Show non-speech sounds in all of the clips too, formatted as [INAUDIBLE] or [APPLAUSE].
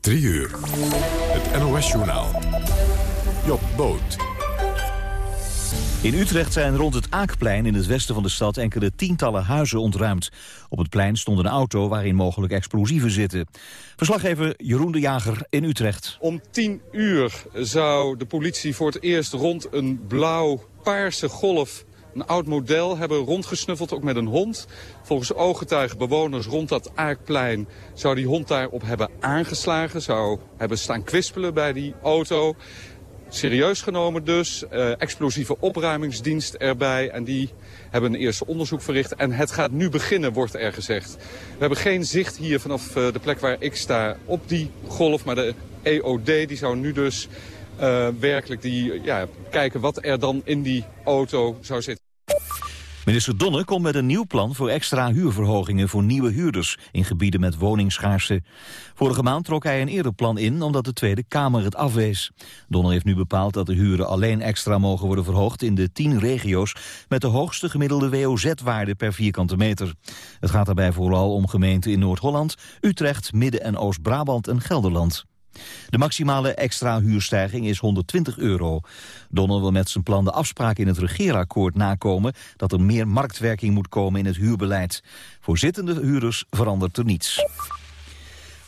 3 uur. Het NOS-journaal. Job Boot. In Utrecht zijn rond het Aakplein in het westen van de stad enkele tientallen huizen ontruimd. Op het plein stond een auto waarin mogelijk explosieven zitten. Verslaggever Jeroen de Jager in Utrecht. Om 10 uur zou de politie voor het eerst rond een blauw-paarse golf een oud model hebben rondgesnuffeld, ook met een hond. Volgens ooggetuigen bewoners rond dat Aakplein zou die hond daarop hebben aangeslagen. Zou hebben staan kwispelen bij die auto. Serieus genomen dus, uh, explosieve opruimingsdienst erbij. En die hebben een eerste onderzoek verricht. En het gaat nu beginnen, wordt er gezegd. We hebben geen zicht hier vanaf uh, de plek waar ik sta op die golf. Maar de EOD die zou nu dus werkelijk die, ja, kijken wat er dan in die auto zou zitten. Minister Donner komt met een nieuw plan voor extra huurverhogingen voor nieuwe huurders in gebieden met woningschaarste. Vorige maand trok hij een eerder plan in omdat de Tweede Kamer het afwees. Donner heeft nu bepaald dat de huren alleen extra mogen worden verhoogd in de tien regio's met de hoogste gemiddelde WOZ-waarde per vierkante meter. Het gaat daarbij vooral om gemeenten in Noord-Holland, Utrecht, Midden- en Oost-Brabant en Gelderland. De maximale extra huurstijging is 120 euro. Donner wil met zijn plan de afspraak in het regeerakkoord nakomen... dat er meer marktwerking moet komen in het huurbeleid. Voor zittende huurders verandert er niets.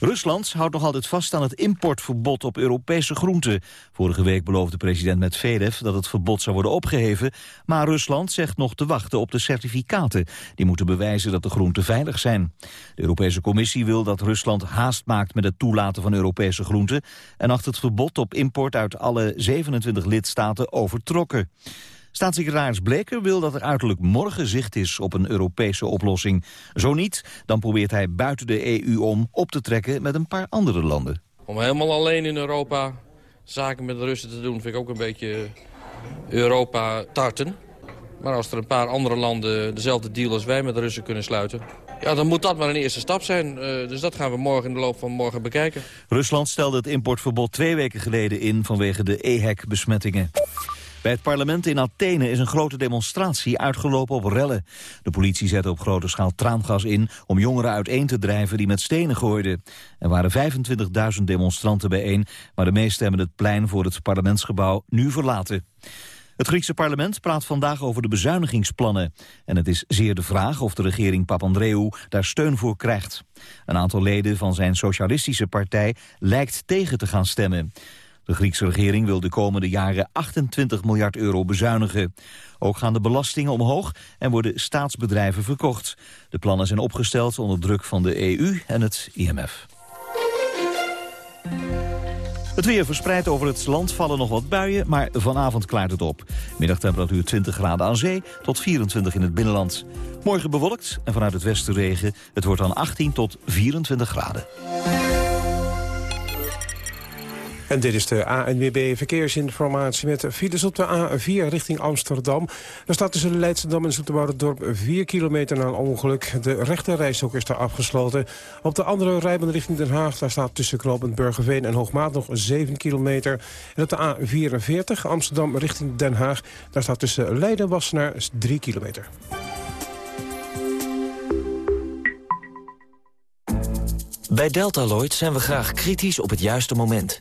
Rusland houdt nog altijd vast aan het importverbod op Europese groenten. Vorige week beloofde president Medvedev dat het verbod zou worden opgeheven. Maar Rusland zegt nog te wachten op de certificaten. Die moeten bewijzen dat de groenten veilig zijn. De Europese Commissie wil dat Rusland haast maakt met het toelaten van Europese groenten... en acht het verbod op import uit alle 27 lidstaten overtrokken. Staatssecretaris Bleker wil dat er uiterlijk morgen zicht is op een Europese oplossing. Zo niet, dan probeert hij buiten de EU om op te trekken met een paar andere landen. Om helemaal alleen in Europa zaken met de Russen te doen vind ik ook een beetje Europa tarten. Maar als er een paar andere landen dezelfde deal als wij met de Russen kunnen sluiten... Ja, dan moet dat maar een eerste stap zijn. Uh, dus dat gaan we morgen in de loop van morgen bekijken. Rusland stelde het importverbod twee weken geleden in vanwege de EHEC-besmettingen. Bij het parlement in Athene is een grote demonstratie uitgelopen op rellen. De politie zette op grote schaal traangas in om jongeren uiteen te drijven die met stenen gooiden. Er waren 25.000 demonstranten bijeen, maar de meesten hebben het plein voor het parlementsgebouw nu verlaten. Het Griekse parlement praat vandaag over de bezuinigingsplannen. En het is zeer de vraag of de regering Papandreou daar steun voor krijgt. Een aantal leden van zijn socialistische partij lijkt tegen te gaan stemmen. De Griekse regering wil de komende jaren 28 miljard euro bezuinigen. Ook gaan de belastingen omhoog en worden staatsbedrijven verkocht. De plannen zijn opgesteld onder druk van de EU en het IMF. Het weer verspreidt over het land vallen nog wat buien, maar vanavond klaart het op. Middagtemperatuur 20 graden aan zee tot 24 in het binnenland. Morgen bewolkt en vanuit het westen regen. Het wordt dan 18 tot 24 graden. En dit is de ANWB Verkeersinformatie met files op de A4 richting Amsterdam. Er staat tussen Leidschendam en Dorp 4 kilometer na een ongeluk. De rechterrijstok is daar afgesloten. Op de andere rijbaan richting Den Haag daar staat tussen knooppunt Burgerveen en Hoogmaat nog 7 kilometer. En op de A44 Amsterdam richting Den Haag daar staat tussen Leiden Wassenaar 3 kilometer. Bij Deltaloid zijn we graag kritisch op het juiste moment.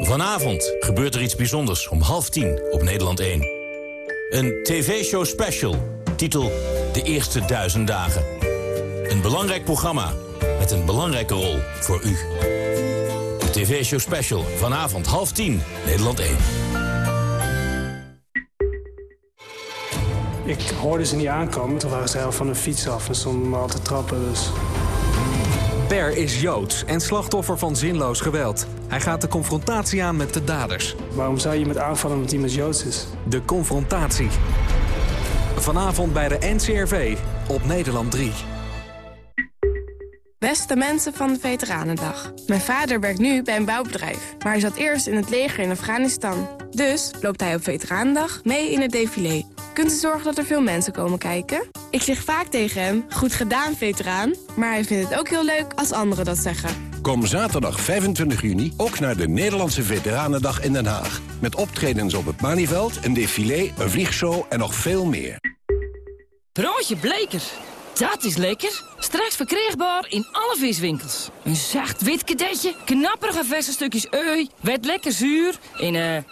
Vanavond gebeurt er iets bijzonders om half tien op Nederland 1. Een tv-show special, titel De Eerste Duizend Dagen. Een belangrijk programma met een belangrijke rol voor u. De tv-show special, vanavond half tien, Nederland 1. Ik hoorde ze niet aankomen, toen waren ze heel van de fiets af en stonden me al te trappen, dus... Per is Joods en slachtoffer van zinloos geweld. Hij gaat de confrontatie aan met de daders. Waarom zou je iemand aanvallen omdat iemand Joods is? De confrontatie. Vanavond bij de NCRV op Nederland 3. Beste mensen van de Veteranendag. Mijn vader werkt nu bij een bouwbedrijf, maar hij zat eerst in het leger in Afghanistan. Dus loopt hij op Veteranendag mee in het défilé. Kunt u zorgen dat er veel mensen komen kijken? Ik zeg vaak tegen hem, goed gedaan veteraan, maar hij vindt het ook heel leuk als anderen dat zeggen. Kom zaterdag 25 juni ook naar de Nederlandse Veteranendag in Den Haag. Met optredens op het Malieveld, een défilé, een vliegshow en nog veel meer. Broodje Bleker. Dat is lekker. Straks verkrijgbaar in alle viswinkels. Een zacht wit kadetje, knapperige verse stukjes ui, werd lekker zuur en eh...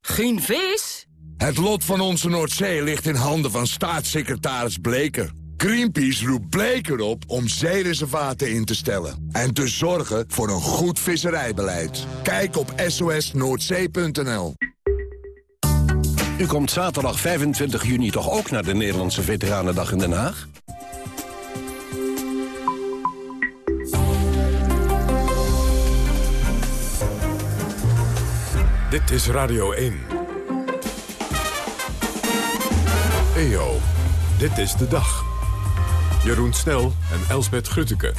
geen vis? Het lot van onze Noordzee ligt in handen van staatssecretaris Bleker. Greenpeace roept Bleker op om zeereservaten in te stellen... en te zorgen voor een goed visserijbeleid. Kijk op sosnoordzee.nl. U komt zaterdag 25 juni toch ook naar de Nederlandse Veteranendag in Den Haag? Dit is Radio 1. EO, dit is de dag. Jeroen Snel en Elsbeth Grutteke.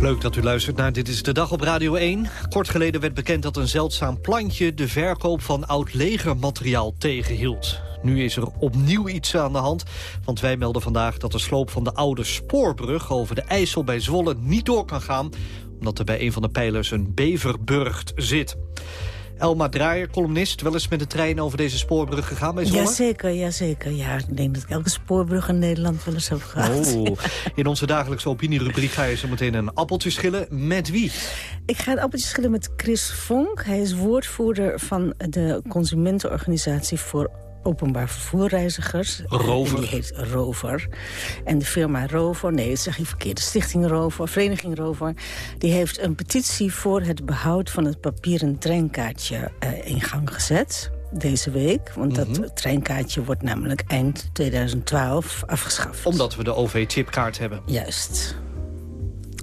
Leuk dat u luistert naar Dit is de Dag op Radio 1. Kort geleden werd bekend dat een zeldzaam plantje... de verkoop van oud legermateriaal tegenhield. Nu is er opnieuw iets aan de hand. Want wij melden vandaag dat de sloop van de oude spoorbrug... over de IJssel bij Zwolle niet door kan gaan... omdat er bij een van de pijlers een beverburgt zit. Elma Draaier, columnist, wel eens met de trein over deze spoorbrug gegaan bij Zwolle? Jazeker, jazeker. Ja, ik denk dat ik elke spoorbrug in Nederland wel eens heb gehad. Oh. [LAUGHS] In onze dagelijkse opinierubriek ga je zo meteen een appeltje schillen. Met wie? Ik ga een appeltje schillen met Chris Vonk. Hij is woordvoerder van de consumentenorganisatie voor openbaar vervoerreizigers. Rover. En die heet Rover. En de firma Rover, nee, dat zeg je verkeerd. De stichting Rover, Vereniging Rover... die heeft een petitie voor het behoud van het papieren treinkaartje uh, in gang gezet deze week. Want dat Mhm. treinkaartje wordt namelijk eind 2012 afgeschaft. Omdat we de OV-chipkaart hebben. Juist.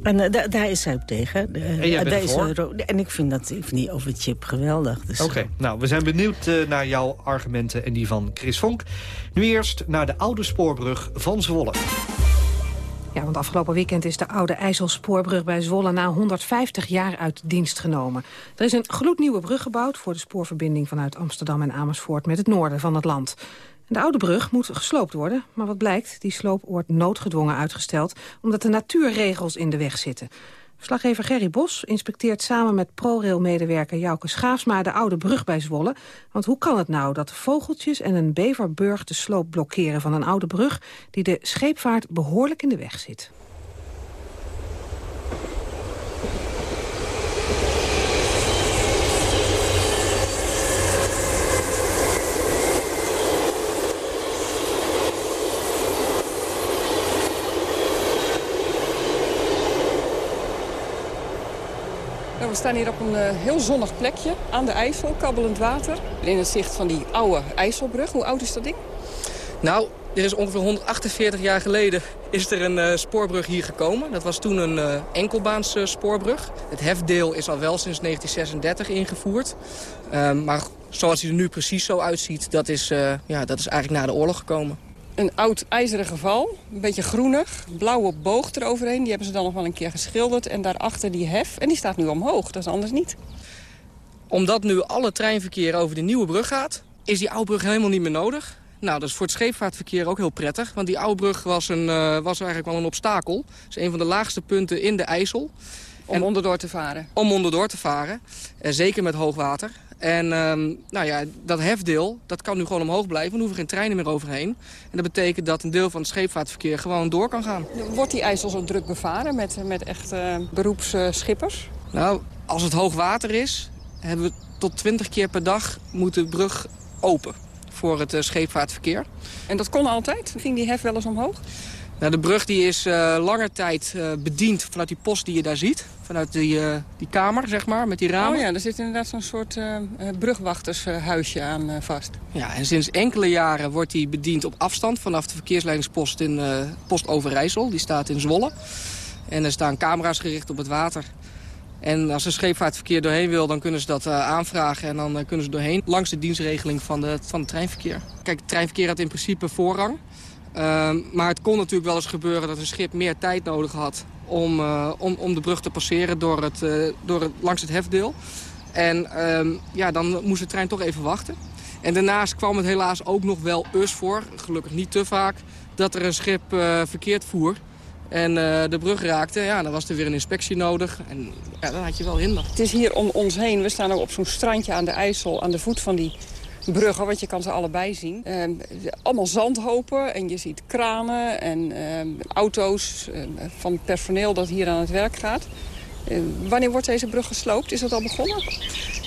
En eh, da- daar is zij op tegen. En jij eh, bent daar is, voor? eh, en ik vind dat ik vind die over chip geweldig. Dus, Oké, nou, we zijn benieuwd eh, naar jouw argumenten en die van Chris Vonk. Nu eerst naar de oude spoorbrug van Zwolle. Ja, want afgelopen weekend is de oude IJsselspoorbrug bij Zwolle na 150 jaar uit dienst genomen. Er is een gloednieuwe brug gebouwd voor de spoorverbinding vanuit Amsterdam en Amersfoort met het noorden van het land. De oude brug moet gesloopt worden, maar wat blijkt, die sloop wordt noodgedwongen uitgesteld omdat de natuurregels in de weg zitten. Verslaggever Gerry Bos inspecteert samen met ProRail-medewerker Jouke Schaafsma de oude brug bij Zwolle. Want hoe kan het nou dat vogeltjes en een beverburg de sloop blokkeren van een oude brug die de scheepvaart behoorlijk in de weg zit? Staan hier op een eh, heel zonnig plekje aan de IJssel, kabbelend water. In het zicht van die oude IJsselbrug. Hoe oud is dat ding? Nou, er is ongeveer 148 jaar geleden is er een eh, spoorbrug hier gekomen. Dat was toen een eh enkelbaans spoorbrug. Het hefdeel is al wel sinds 1936 ingevoerd. Ehm, maar zoals hij er nu precies zo uitziet, dat is, ja, dat is eigenlijk na de oorlog gekomen. Een oud ijzeren geval, een beetje groenig, blauwe boog eroverheen. Die hebben ze dan nog wel een keer geschilderd. En daarachter die hef, en die staat nu omhoog, dat is anders niet. Omdat nu alle treinverkeer over de nieuwe brug gaat, is die oude brug helemaal niet meer nodig. Nou, dat is voor het scheepvaartverkeer ook heel prettig. Want die oude brug was, een, eh, was eigenlijk wel een obstakel. Het is een van de laagste punten in de IJssel. Om onderdoor te varen? Om onderdoor te varen. En zeker met hoogwater. En ehm, nou ja, dat hefdeel, dat kan nu gewoon omhoog blijven. Er hoeven geen treinen meer overheen. En dat betekent dat een deel van het scheepvaartverkeer gewoon door kan gaan. Wordt die IJssel zo druk bevaren met, met echt eh, beroepsschippers? Nou, als het hoog water is, hebben we tot 20 keer per dag moet de brug open voor het eh, scheepvaartverkeer. En dat kon altijd? Ging die hef wel eens omhoog? Nou, de brug die is uh, lange tijd uh, bediend vanuit die post die je daar ziet. Vanuit die, uh, die kamer, zeg maar, met die ramen. Oh ja, er zit inderdaad zo'n soort brugwachtershuisje aan vast. Ja, en sinds enkele jaren wordt die bediend op afstand... vanaf de verkeersleidingspost in Post Overijssel. Die staat in Zwolle. En er staan camera's gericht op het water. En als een scheepvaartverkeer doorheen wil, dan kunnen ze dat uh, aanvragen. En dan uh, kunnen ze doorheen langs de dienstregeling van, de, van het treinverkeer. Kijk, het treinverkeer had in principe voorrang. Uh, maar het kon natuurlijk wel eens gebeuren dat een schip meer tijd nodig had om, om, om de brug te passeren door het, door het, langs het hefdeel. En ehm, ja, dan moest de trein toch even wachten. En daarnaast kwam het helaas ook nog wel us voor, gelukkig niet te vaak... dat er een schip verkeerd voer en de brug raakte, ja, dan was er weer een inspectie nodig. En ja, dan had je wel hinder. Het is hier om ons heen. We staan ook op zo'n strandje aan de IJssel, aan de voet van die bruggen, want je kan ze allebei zien. Uh, allemaal zandhopen en je ziet kranen en uh, auto's uh, van personeel dat hier aan het werk gaat. wanneer wordt deze brug gesloopt? Is dat al begonnen?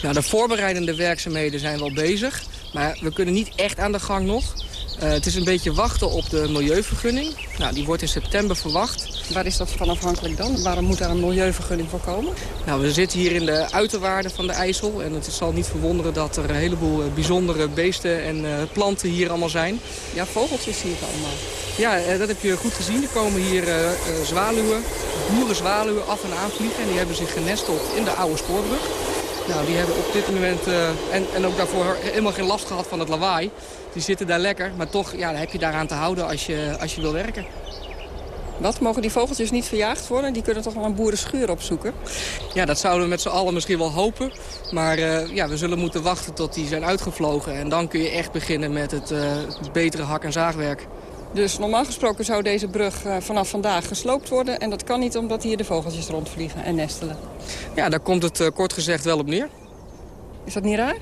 Nou, de voorbereidende werkzaamheden zijn wel bezig. Maar we kunnen niet echt aan de gang nog. Uh, het is een beetje wachten op de milieuvergunning. Nou, die wordt in september verwacht. Waar is dat van afhankelijk dan? Waarom moet daar een milieuvergunning voor komen? Nou, we zitten hier in de uiterwaarden van de IJssel. En het zal niet verwonderen dat er een heleboel eh, bijzondere beesten en uh, planten hier allemaal zijn. Ja, vogeltjes zie ik allemaal. Ja, dat heb je goed gezien. Er komen hier uh, zwaluwen, boerenzwaluwen af en aan vliegen. En die hebben zich genesteld in de oude spoorbrug. Nou, die hebben op dit moment, en, en ook daarvoor helemaal geen last gehad van het lawaai. Die zitten daar lekker, maar toch ja, heb je daaraan te houden als je, als je wil werken. Wat, mogen die vogeltjes niet verjaagd worden? Die kunnen toch wel een boerenschuur opzoeken? Ja, dat zouden we met z'n allen misschien wel hopen. Maar uh, ja, we zullen moeten wachten tot die zijn uitgevlogen. En dan kun je echt beginnen met het, uh, het betere hak- en zaagwerk. Dus normaal gesproken zou deze brug uh, vanaf vandaag gesloopt worden. En dat kan niet omdat hier de vogeltjes rondvliegen en nestelen. Ja, daar komt het kort gezegd wel op neer. Is dat niet raar?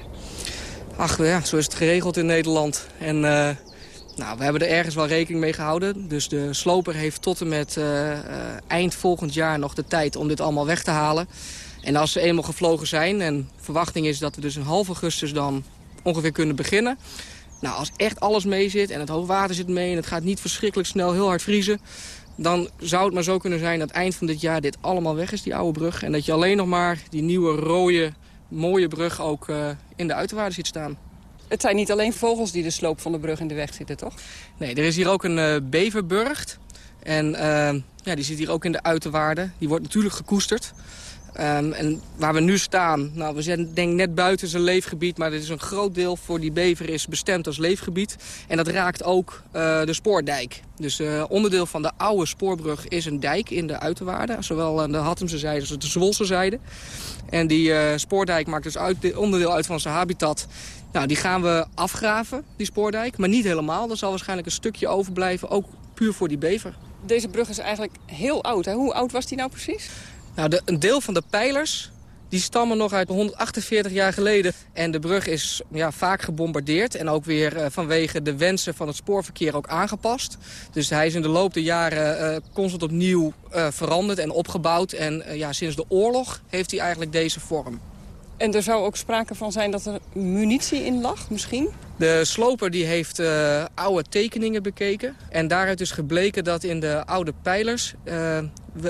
Ach ja, zo is het geregeld in Nederland. En uh, nou, we hebben er ergens wel rekening mee gehouden. Dus de sloper heeft tot en met uh, uh, eind volgend jaar nog de tijd om dit allemaal weg te halen. En als ze eenmaal gevlogen zijn, en verwachting is dat we dus in half augustus dan ongeveer kunnen beginnen. Nou, als echt alles mee zit en het hoogwater zit mee en het gaat niet verschrikkelijk snel heel hard vriezen... dan zou het maar zo kunnen zijn dat eind van dit jaar dit allemaal weg is, die oude brug. En dat je alleen nog maar die nieuwe rode mooie brug ook uh, in de uiterwaarden ziet staan. Het zijn niet alleen vogels die de sloop van de brug in de weg zitten, toch? Nee, er is hier ook een uh, beverburgt. En uh, ja, die zit hier ook in de uiterwaarden. Die wordt natuurlijk gekoesterd. Um, en waar we nu staan, nou, we zijn denk net buiten zijn leefgebied... maar dit is een groot deel voor die bever is bestemd als leefgebied. En dat raakt ook uh, de spoordijk. Dus uh, onderdeel van de oude spoorbrug is een dijk in de uiterwaarden. Zowel aan de Hattemse zijde als de Zwolse zijde. En die uh, spoordijk maakt dus uit, onderdeel uit van zijn habitat. Nou, die gaan we afgraven, die spoordijk. Maar niet helemaal. Er zal waarschijnlijk een stukje overblijven, ook puur voor die bever. Deze brug is eigenlijk heel oud. Hoe oud was die nou precies? Nou, de, een deel van de pijlers die stammen nog uit 148 jaar geleden. En de brug is ja, vaak gebombardeerd. En ook weer uh, vanwege de wensen van het spoorverkeer ook aangepast. Dus hij is in de loop der jaren uh, constant opnieuw uh, veranderd en opgebouwd. En ja, sinds de oorlog heeft hij eigenlijk deze vorm. En er zou ook sprake van zijn dat er munitie in lag, misschien? De sloper die heeft uh, oude tekeningen bekeken. En daaruit is gebleken dat in de oude pijlers uh,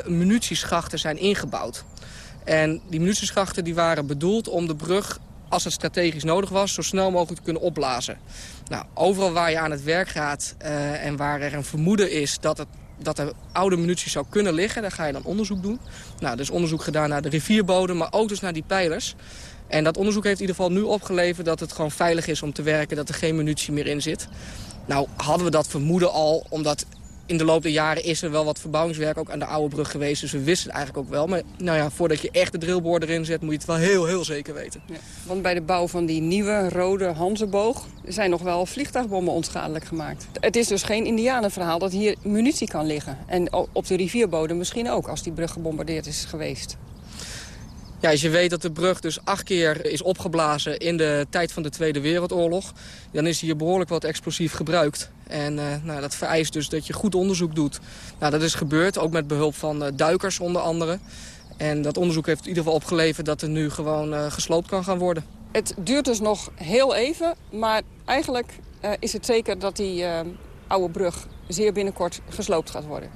munitieschachten zijn ingebouwd. En die munitieschachten die waren bedoeld om de brug, als het strategisch nodig was, zo snel mogelijk te kunnen opblazen. Nou, overal waar je aan het werk gaat uh, en waar er een vermoeden is dat, het, dat er oude munitie zou kunnen liggen, daar ga je dan onderzoek doen. Nou, er is onderzoek gedaan naar de rivierbodem, maar ook dus naar die pijlers. En dat onderzoek heeft in ieder geval nu opgeleverd dat het gewoon veilig is om te werken, dat er geen munitie meer in zit. Nou, hadden we dat vermoeden al, omdat in de loop der jaren is er wel wat verbouwingswerk ook aan de oude brug geweest. Dus we wisten het eigenlijk ook wel. Maar nou ja, voordat je echt de drillboor erin zet, moet je het wel heel, heel zeker weten. Ja, want bij de bouw van die nieuwe rode Hanzenboog zijn nog wel vliegtuigbommen onschadelijk gemaakt. Het is dus geen indianenverhaal dat hier munitie kan liggen. En op de rivierbodem misschien ook, als die brug gebombardeerd is geweest. Ja, als je weet dat de brug dus acht keer is opgeblazen in de tijd van de Tweede Wereldoorlog... dan is hier behoorlijk wat explosief gebruikt. En uh, nou, dat vereist dus dat je goed onderzoek doet. Nou, dat is gebeurd, ook met behulp van uh, duikers onder andere. En dat onderzoek heeft in ieder geval opgeleverd dat er nu gewoon uh, gesloopt kan gaan worden. Het duurt dus nog heel even, maar eigenlijk is het zeker dat die oude brug zeer binnenkort gesloopt gaat worden.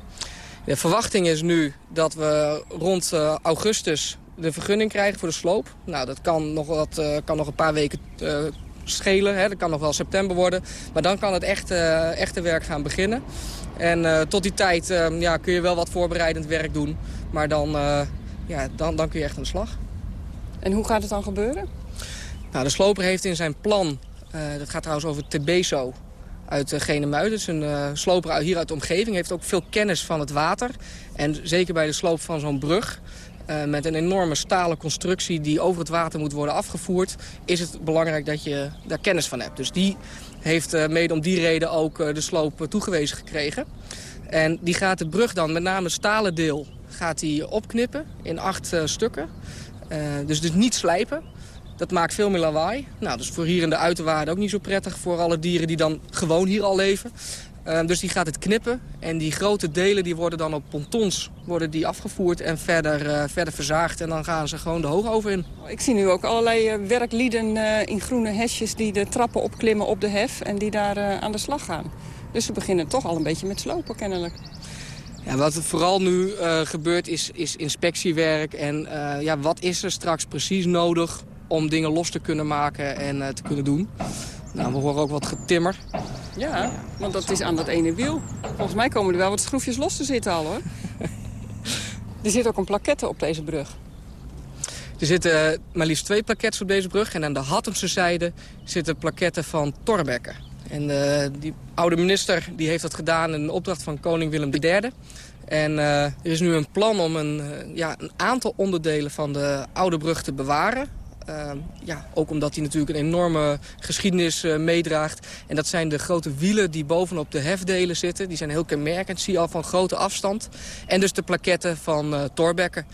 De verwachting is nu dat we rond augustus de vergunning krijgen voor de sloop. Nou, dat kan nog, wat, kan nog een paar weken schelen. Hè. Dat kan nog wel september worden. Maar dan kan het echte, uh, echte werk gaan beginnen. En tot die tijd ja, kun je wel wat voorbereidend werk doen. Maar dan, ja, dan, dan kun je echt aan de slag. En hoe gaat het dan gebeuren? Nou, de sloper heeft in zijn plan, dat gaat trouwens over Tebeso uit Genemuiden. Dus een uh, sloper hier uit de omgeving. Heeft ook veel kennis van het water. En zeker bij de sloop van zo'n brug... Uh, met een enorme stalen constructie die over het water moet worden afgevoerd... is het belangrijk dat je daar kennis van hebt. Dus die heeft uh, mede om die reden ook uh, de sloop toegewezen gekregen. En die gaat de brug dan, met name het stalen deel, gaat die opknippen in acht stukken. dus dus niet slijpen. Dat maakt veel meer lawaai. Nou, dus voor hier in de uiterwaarden ook niet zo prettig voor alle dieren die dan gewoon hier al leven. Uh, dus die gaat het knippen. En die grote delen die worden dan op pontons worden die afgevoerd en verder, uh, verder verzaagd. En dan gaan ze gewoon de hoogover in. Ik zie nu ook allerlei uh, werklieden in groene hesjes die de trappen opklimmen op de hef. En die daar aan de slag gaan. Dus ze beginnen toch al een beetje met slopen kennelijk. Ja, wat er vooral nu gebeurt is, is inspectiewerk. En ja, wat is er straks precies nodig om dingen los te kunnen maken en te kunnen doen. Nou, we horen ook wat getimmer. Ja, want dat is aan dat ene wiel. Volgens mij komen er wel wat schroefjes los te zitten al, hoor. [LAUGHS] er zit ook een plaquette op deze brug. Er zitten maar liefst twee plaquettes op deze brug. En aan de Hattemse zijde zitten plaquetten van Torbekke. En uh, die oude minister die heeft dat gedaan in opdracht van koning Willem III. En uh, er is nu een plan om een, ja, een aantal onderdelen van de oude brug te bewaren. Uh, ja, ook omdat hij natuurlijk een enorme geschiedenis uh, meedraagt. En dat zijn de grote wielen die bovenop de hefdelen zitten. Die zijn heel kenmerkend, zie je al van grote afstand. En dus de plaketten van uh, Torbekke.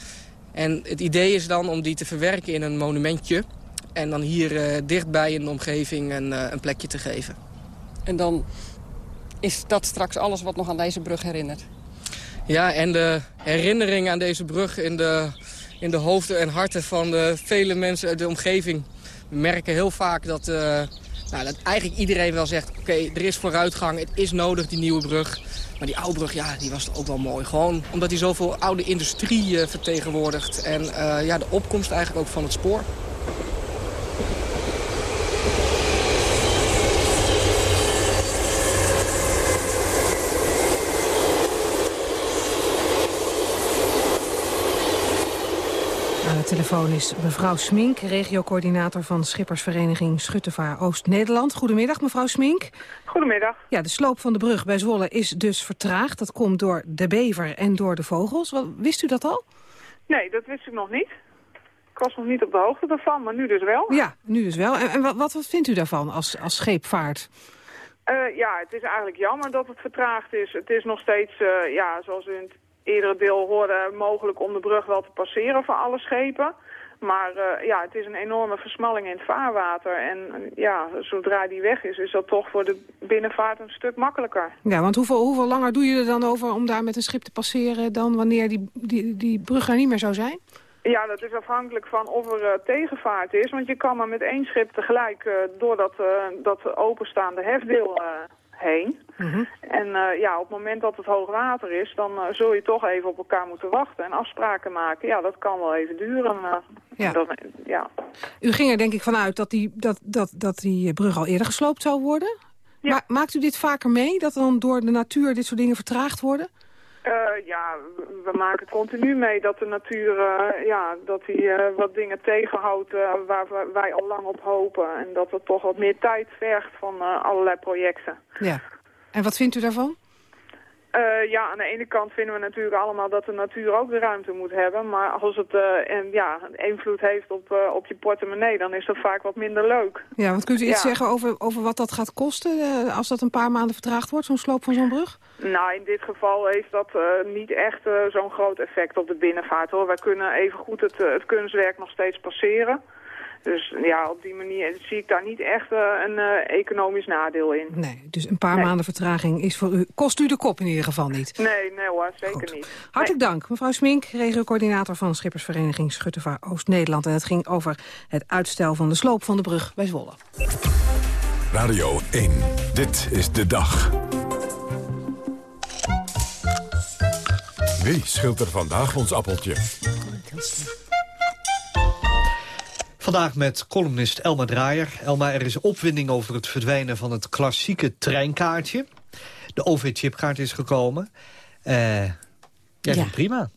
En het idee is dan om die te verwerken in een monumentje. En dan hier dichtbij in de omgeving een, een plekje te geven. En dan is dat straks alles wat nog aan deze brug herinnert? Ja, en de herinnering aan deze brug in de in de hoofden en harten van de vele mensen uit de omgeving. We merken heel vaak dat, uh, nou, dat eigenlijk iedereen wel zegt... oké, er is vooruitgang, het is nodig, die nieuwe brug. Maar die oude brug, ja, die was ook wel mooi. Gewoon omdat hij zoveel oude industrie uh, vertegenwoordigt. En uh, ja, de opkomst eigenlijk ook van het spoor. Telefoon is mevrouw Smink, regiocoördinator van Schippersvereniging Schuttevaar Oost-Nederland. Goedemiddag, mevrouw Smink. Goedemiddag. Ja, de sloop van de brug bij Zwolle is dus vertraagd. Dat komt door de bever en door de vogels. Wat, wist u dat al? Nee, dat wist ik nog niet. Ik was nog niet op de hoogte daarvan, maar nu dus wel. Ja, nu dus wel. En, en wat, wat, vindt u daarvan als, als scheepvaart? Uh, ja, het is eigenlijk jammer dat het vertraagd is. Het is nog steeds, uh, ja, zoals u in het eerdere deel hoorde mogelijk om de brug wel te passeren voor alle schepen. Maar uh, ja, het is een enorme versmalling in het vaarwater. En ja, zodra die weg is, is dat toch voor de binnenvaart een stuk makkelijker. Ja, want hoeveel, hoeveel langer doe je er dan over om daar met een schip te passeren... dan wanneer die, die, die brug er niet meer zou zijn? Ja, dat is afhankelijk van of er uh, tegenvaart is. Want je kan maar met één schip tegelijk door dat, dat openstaande hefdeel heen. Mm -hmm. En uh, ja, op het moment dat het hoog water is, dan uh, zul je toch even op elkaar moeten wachten en afspraken maken. Ja, dat kan wel even duren. Uh, ja. Ja. U ging er denk ik vanuit dat die, dat, dat, dat die brug al eerder gesloopt zou worden? Ja. Ma maakt u dit vaker mee, dat dan door de natuur dit soort dingen vertraagd worden? Uh, ja, we maken continu mee dat de natuur uh, ja, dat die, uh, wat dingen tegenhoudt waar wij al lang op hopen. En dat het toch wat meer tijd vergt van allerlei projecten. Ja. En wat vindt u daarvan? Uh, ja, aan de ene kant vinden we natuurlijk allemaal dat de natuur ook de ruimte moet hebben. Maar als het uh, en, ja, invloed heeft op, uh, op je portemonnee, dan is dat vaak wat minder leuk. Ja, want kunt u iets ja. zeggen over, over wat dat gaat kosten als dat een paar maanden vertraagd wordt, zo'n sloop van zo'n brug? Nou, in dit geval heeft dat niet echt zo'n groot effect op de binnenvaart. hoor. Wij kunnen even goed het, het kunstwerk nog steeds passeren. Dus ja, op die manier zie ik daar niet echt uh, een uh, economisch nadeel in. Nee, dus een paar nee. maanden vertraging is voor u, kost u de kop in ieder geval niet? Nee, nee hoor, zeker Goed. niet. Hartelijk nee. dank, mevrouw Smink, regiocoördinator van Schippersvereniging Schuttevaar Oost-Nederland. En het ging over het uitstel van de sloop van de brug bij Zwolle. Radio 1, dit is de dag. Wie schilt er vandaag ons appeltje? Vandaag met columnist Elma Draaier. Elma, er is opwinding over het verdwijnen van het klassieke treinkaartje. De OV-chipkaart is gekomen. Uh, jij Ja. vindt prima.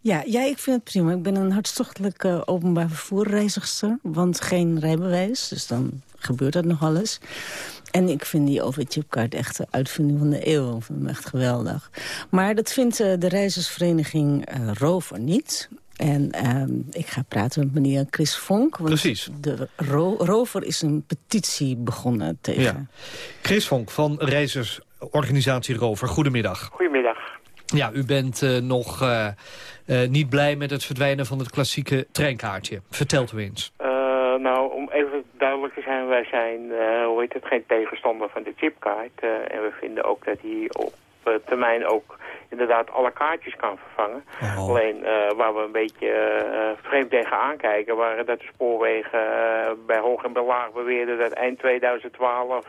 Ja, ja, ik vind het prima. Ik ben een hartstochtelijke openbaar vervoerreizigster. Want geen rijbewijs, dus dan gebeurt dat nog alles. En ik vind die OV-chipkaart echt de uitvinding van de eeuw. Ik vind hem echt geweldig. Maar dat vindt uh, de reizigersvereniging Rover niet. En uh, ik ga praten met meneer Chris Vonk. Want Precies. De ro Rover is een petitie begonnen tegen... Ja. Chris Vonk van reizigersorganisatie Rover. Goedemiddag. Goedemiddag. Ja, u bent uh, nog uh, uh, niet blij met het verdwijnen van het klassieke treinkaartje. Vertelt u eens. nou, om even duidelijk te zijn, wij zijn hoe heet het, geen tegenstander van de chipkaart. en we vinden ook dat die op termijn ook inderdaad alle kaartjes kan vervangen. Oh. Alleen uh, waar we een beetje uh, vreemd tegen aankijken... waren dat de spoorwegen uh, bij hoog en bij laag beweerden... dat eind 2012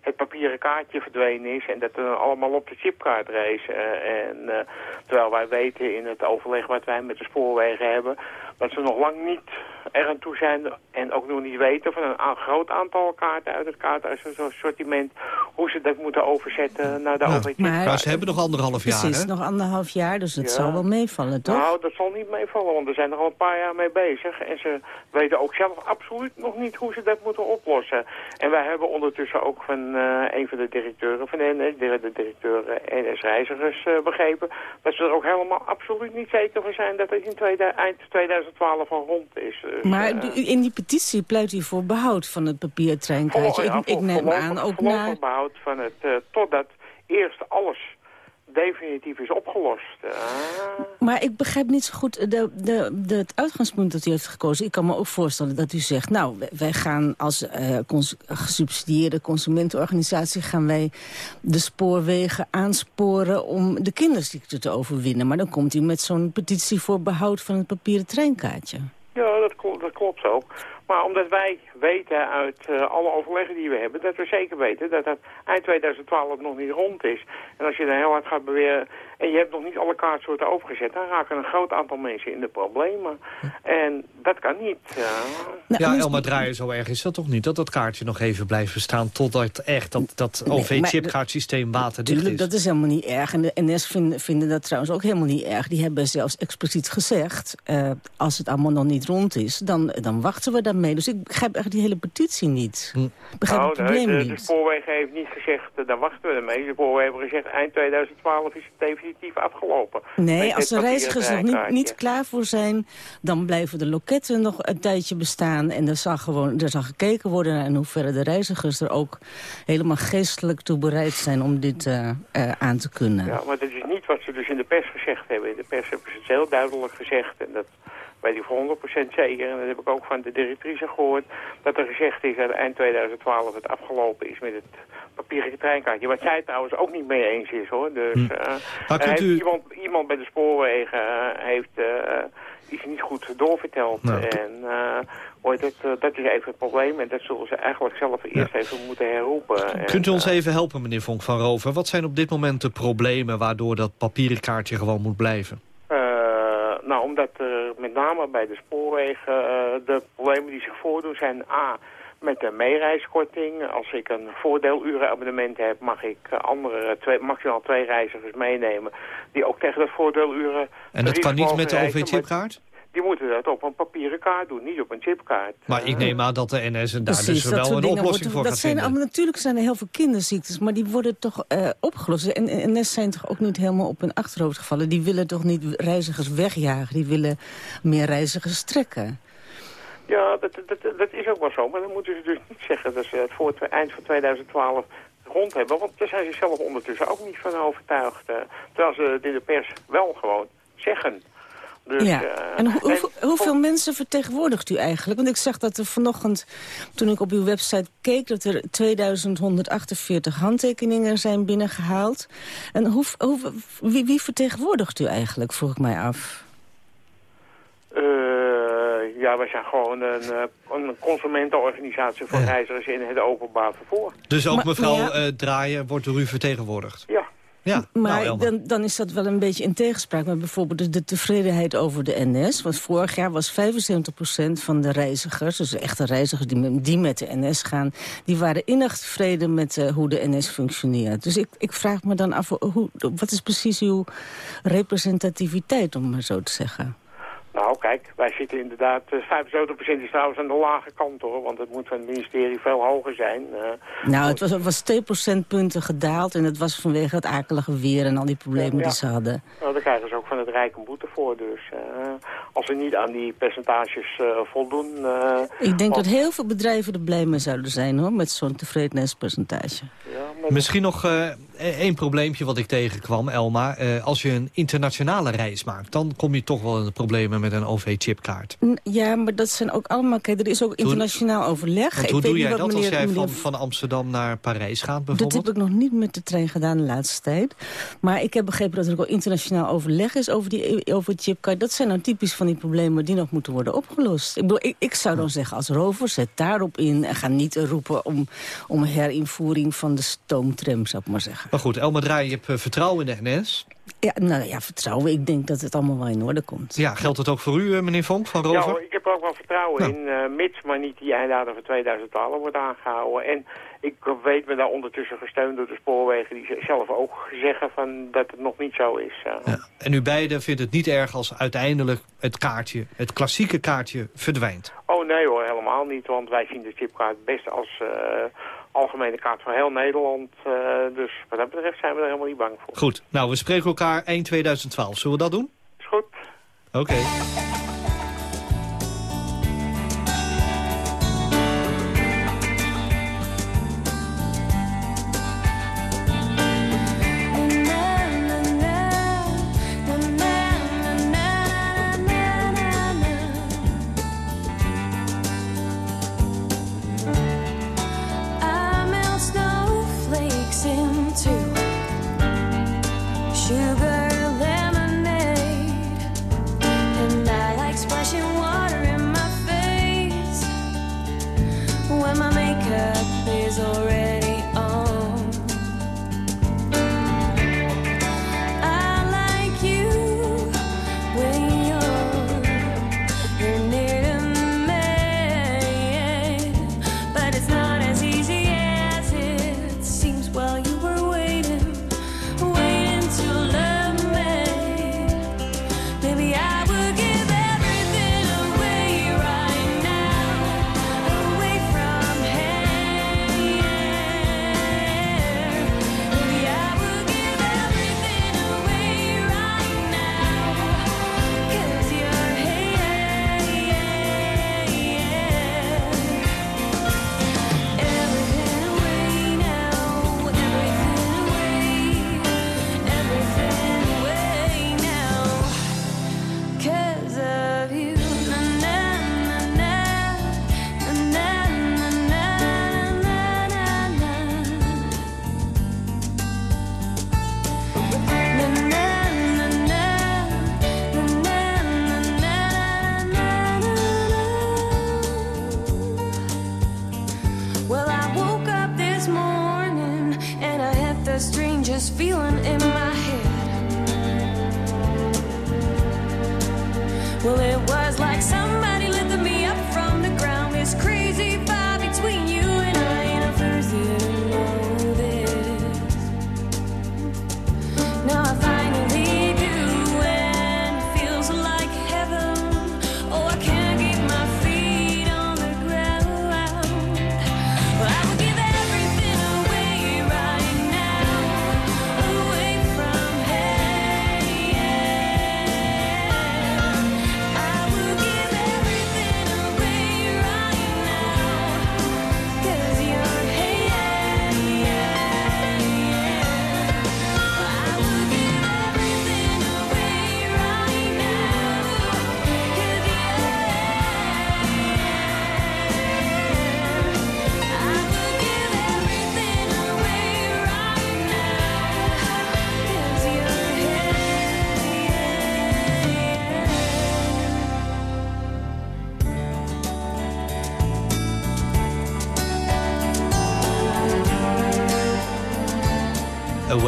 het papieren kaartje verdwenen is... en dat er dan allemaal op de chipkaart race. en terwijl wij weten in het overleg wat wij met de spoorwegen hebben... dat ze nog lang niet er aan toe zijn en ook nog niet weten... van een groot aantal kaarten uit het kaartassortiment... hoe ze dat moeten overzetten naar de ja, OV-chipkaart. Maar ze hebben nog anderhalf jaar, Precies, nog anderhalf jaar, dus het Ja. zal wel meevallen, toch? Nou, dat zal niet meevallen, want er zijn er al een paar jaar mee bezig. En ze weten ook zelf absoluut nog niet hoe ze dat moeten oplossen. En wij hebben ondertussen ook van eh, een van de directeuren van de NS, de, directeur eh, NS Reizigers, eh, begrepen... dat ze er ook helemaal absoluut niet zeker van zijn dat het in tweede- eind 2012 al rond is. Dus, Maar in die petitie pleit u voor behoud van het papieren treinkaartje. Voor- ja, ik, ik neem aan ook naar... van het, eh, totdat eerst alles definitief is opgelost. Maar ik begrijp niet zo goed de, de, de, het uitgangspunt dat u heeft gekozen. Ik kan me ook voorstellen dat u zegt... nou, wij- gaan als cons gesubsidieerde consumentenorganisatie... gaan wij de spoorwegen aansporen om de kinderziekte te overwinnen. Maar dan komt u met zo'n petitie voor behoud van het papieren treinkaartje. Ja, dat, kl- dat klopt ook. Maar omdat wij weten uit eh, alle overleggen die we hebben... dat we zeker weten dat dat eind 2012 nog niet rond is. En als je dan heel hard gaat beweren... en je hebt nog niet alle kaartsoorten overgezet... dan raken een groot aantal mensen in de problemen. En dat kan niet. ja. ja, Elma Draaier, zo erg is dat toch niet? Dat dat kaartje nog even blijft bestaan totdat echt dat, dat Nee, OV-chipkaartsysteem waterdicht Tuurlijk, is. dat is helemaal niet erg. En de NS vinden, vinden dat trouwens ook helemaal niet erg. Die hebben zelfs expliciet gezegd... eh, als het allemaal nog niet rond is, dan, dan wachten we daarmee. Dus ik begrijp echt die hele petitie niet. Ik begrijp nou, het probleem de, de, niet. de spoorwegen heeft niet gezegd, eh, daar wachten we ermee. De spoorwegen hebben gezegd, eind 2012 is het definitief afgelopen. Nee, Met als de reizigers nog niet, niet klaar voor zijn... dan blijven de loketten nog een tijdje bestaan. En er zal, gewoon, er zal gekeken worden naar in hoeverre de reizigers er ook... helemaal geestelijk toe bereid zijn om dit eh, eh, aan te kunnen. Ja, maar dat is niet wat ze dus in de pers gezegd hebben. In de pers hebben ze het heel duidelijk gezegd. En dat weet ik voor 100% zeker. En dat heb ik ook van de directrice gehoord. Dat er gezegd is dat eind 2012 het afgelopen is met het papieren treinkaartje. Wat zij trouwens ook niet mee eens is hoor. Dus Hm. eh, heeft u- iemand, iemand bij de spoorwegen eh, heeft eh, iets niet goed doorverteld. Nou. En hoor, dat, dat is even het probleem. En dat zullen ze eigenlijk zelf eerst even moeten herroepen. En, Kunt u ons even helpen, meneer Vonk van Rover? Wat zijn op dit moment de problemen waardoor dat papieren kaartje gewoon moet blijven? Nou, omdat er met name bij de spoorwegen eh, de problemen die zich voordoen zijn A, met de meereiskorting. Als ik een voordeelurenabonnement heb, mag ik eh, andere twee, maximaal twee reizigers meenemen. Die ook tegen dat voordeeluren... En dat kan niet met de OV-chipkaart? Die moeten dat op een papieren kaart doen, niet op een chipkaart. Maar ik neem aan dat de NS en daar Precies, dus wel een oplossing worden- voor dat gaat zijn vinden. Natuurlijk zijn er heel veel kinderziektes, maar die worden toch eh, opgelost. En en NS zijn toch ook niet helemaal op hun achterhoofd gevallen. Die willen toch niet reizigers wegjagen, die willen meer reizigers trekken. Ja, dat, dat, dat is ook wel zo. Maar dan moeten ze dus niet zeggen dat ze het voor het eind van 2012 rond hebben. Want daar zijn ze zelf ondertussen ook niet van overtuigd. eh, terwijl ze het in de pers wel gewoon zeggen. Dus, ja. eh, en hoe- hoeveel, en- hoeveel mensen vertegenwoordigt u eigenlijk? Want ik zag dat er vanochtend, toen ik op uw website keek... dat er 2148 handtekeningen zijn binnengehaald. En hoe, hoe, wie, wie vertegenwoordigt u eigenlijk, vroeg ik mij af. eh, ja, we zijn gewoon een, eh, een consumentenorganisatie voor reizigers in het openbaar vervoer. Dus ook Maar- mevrouw ja- eh, Draaien wordt door u vertegenwoordigd? Ja. Ja, Maar nou, dan, dan is dat wel een beetje in tegenspraak met bijvoorbeeld de, de tevredenheid over de NS. Want vorig jaar was 75% van de reizigers, dus de echte reizigers die met, die met de NS gaan... die waren innig tevreden met eh, hoe de NS functioneert. Dus ik, ik vraag me dan af, hoe, wat is precies uw representativiteit, om maar zo te zeggen? Nou, kijk, wij zitten inderdaad... eh, 75% is trouwens aan de lage kant, hoor. Want het moet van het ministerie veel hoger zijn. eh. Nou, het was, het was 2 procentpunten gedaald en het was vanwege het akelige weer en al die problemen Ja. die ze hadden. nou, daar krijgen ze ook van het Rijk een boete voor. Dus eh, als ze niet aan die percentages eh, voldoen... eh, Ik denk want- dat heel veel bedrijven er blij mee zouden zijn, hoor, met zo'n tevredenheidspercentage. Misschien nog eh, één probleempje wat ik tegenkwam, Elma. Eh, als je een internationale reis maakt... dan kom je toch wel in de problemen met een OV-chipkaart. Ja, maar dat zijn ook allemaal... Kijk, er is ook internationaal overleg. Want Ik hoe weet doe niet jij wat dat als jij meneer van, van Amsterdam naar Parijs gaat Dat bijvoorbeeld? heb ik nog niet met de trein gedaan de laatste tijd. Maar ik heb begrepen dat er ook al internationaal overleg is over die over het chipkaart. Dat zijn nou typisch van die problemen die nog moeten worden opgelost. Ik, bedoel, ik, ik zou dan zeggen als rover, zet daarop in... en ga niet roepen om, om herinvoering van de stoomtram, zou ik maar zeggen. Maar goed, Elma Draai, je hebt eh, vertrouwen in de NS. Ja, nou ja, vertrouwen. Ik denk dat het allemaal wel in orde komt. Ja, geldt het ook voor u, eh, meneer Vonk van Ja, Rover? hoor, ik heb er ook wel vertrouwen Nou. in, eh, mits maar niet die einddatum van 2012 wordt aangehouden. En ik weet me daar ondertussen gesteund door de spoorwegen die zelf ook zeggen van dat het nog niet zo is. eh. En u beiden vindt het niet erg als uiteindelijk het kaartje, het klassieke kaartje, verdwijnt. Oh nee hoor, helemaal niet, want wij zien de chipkaart best als eh, algemene kaart van heel Nederland. eh, dus wat dat betreft zijn we er helemaal niet bang voor. Goed, nou, we spreken elkaar eind 2012. Zullen we dat doen? Is goed. Oké.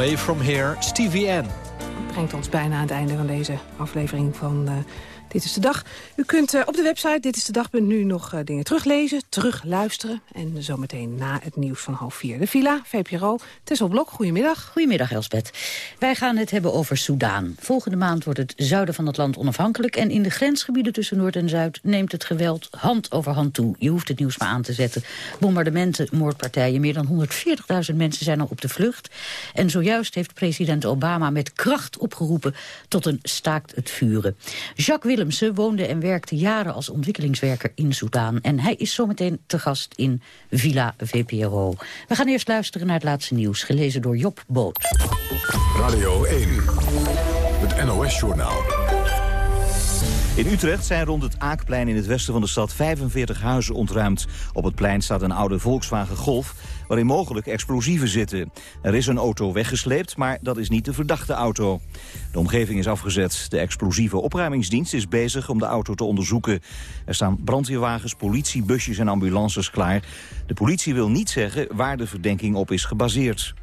Away From Here, Stevie N. brengt ons bijna aan het einde van deze aflevering van eh, Dit is de Dag. U kunt eh, op de website Dit is de Dag.nu nog eh, dingen teruglezen, terugluisteren. En zometeen na het nieuws van half vier. De Villa, VPRO, Tessel Blok, goedemiddag. Goedemiddag Elsbeth. Wij gaan het hebben over Soudaan. Volgende maand wordt het zuiden van het land onafhankelijk... en in de grensgebieden tussen Noord en Zuid neemt het geweld hand over hand toe. Je hoeft het nieuws maar aan te zetten. Bombardementen, moordpartijen, meer dan 140.000 mensen zijn al op de vlucht. En zojuist heeft president Obama met kracht opgeroepen... tot een staakt het vuren. Jacques Willemsen woonde en werkte jaren als ontwikkelingswerker in Soudaan. En hij is zometeen te gast in Villa VPRO. We gaan eerst luisteren naar het laatste nieuws, gelezen door Job Boot. Radio 1, het NOS-journaal. In Utrecht zijn rond het Aakplein in het westen van de stad 45 huizen ontruimd. Op het plein staat een oude Volkswagen Golf waarin mogelijk explosieven zitten. Er is een auto weggesleept, maar dat is niet de verdachte auto. De omgeving is afgezet. De explosieve opruimingsdienst is bezig om de auto te onderzoeken. Er staan brandweerwagens, politie, busjes en ambulances klaar. De politie wil niet zeggen waar de verdenking op is gebaseerd.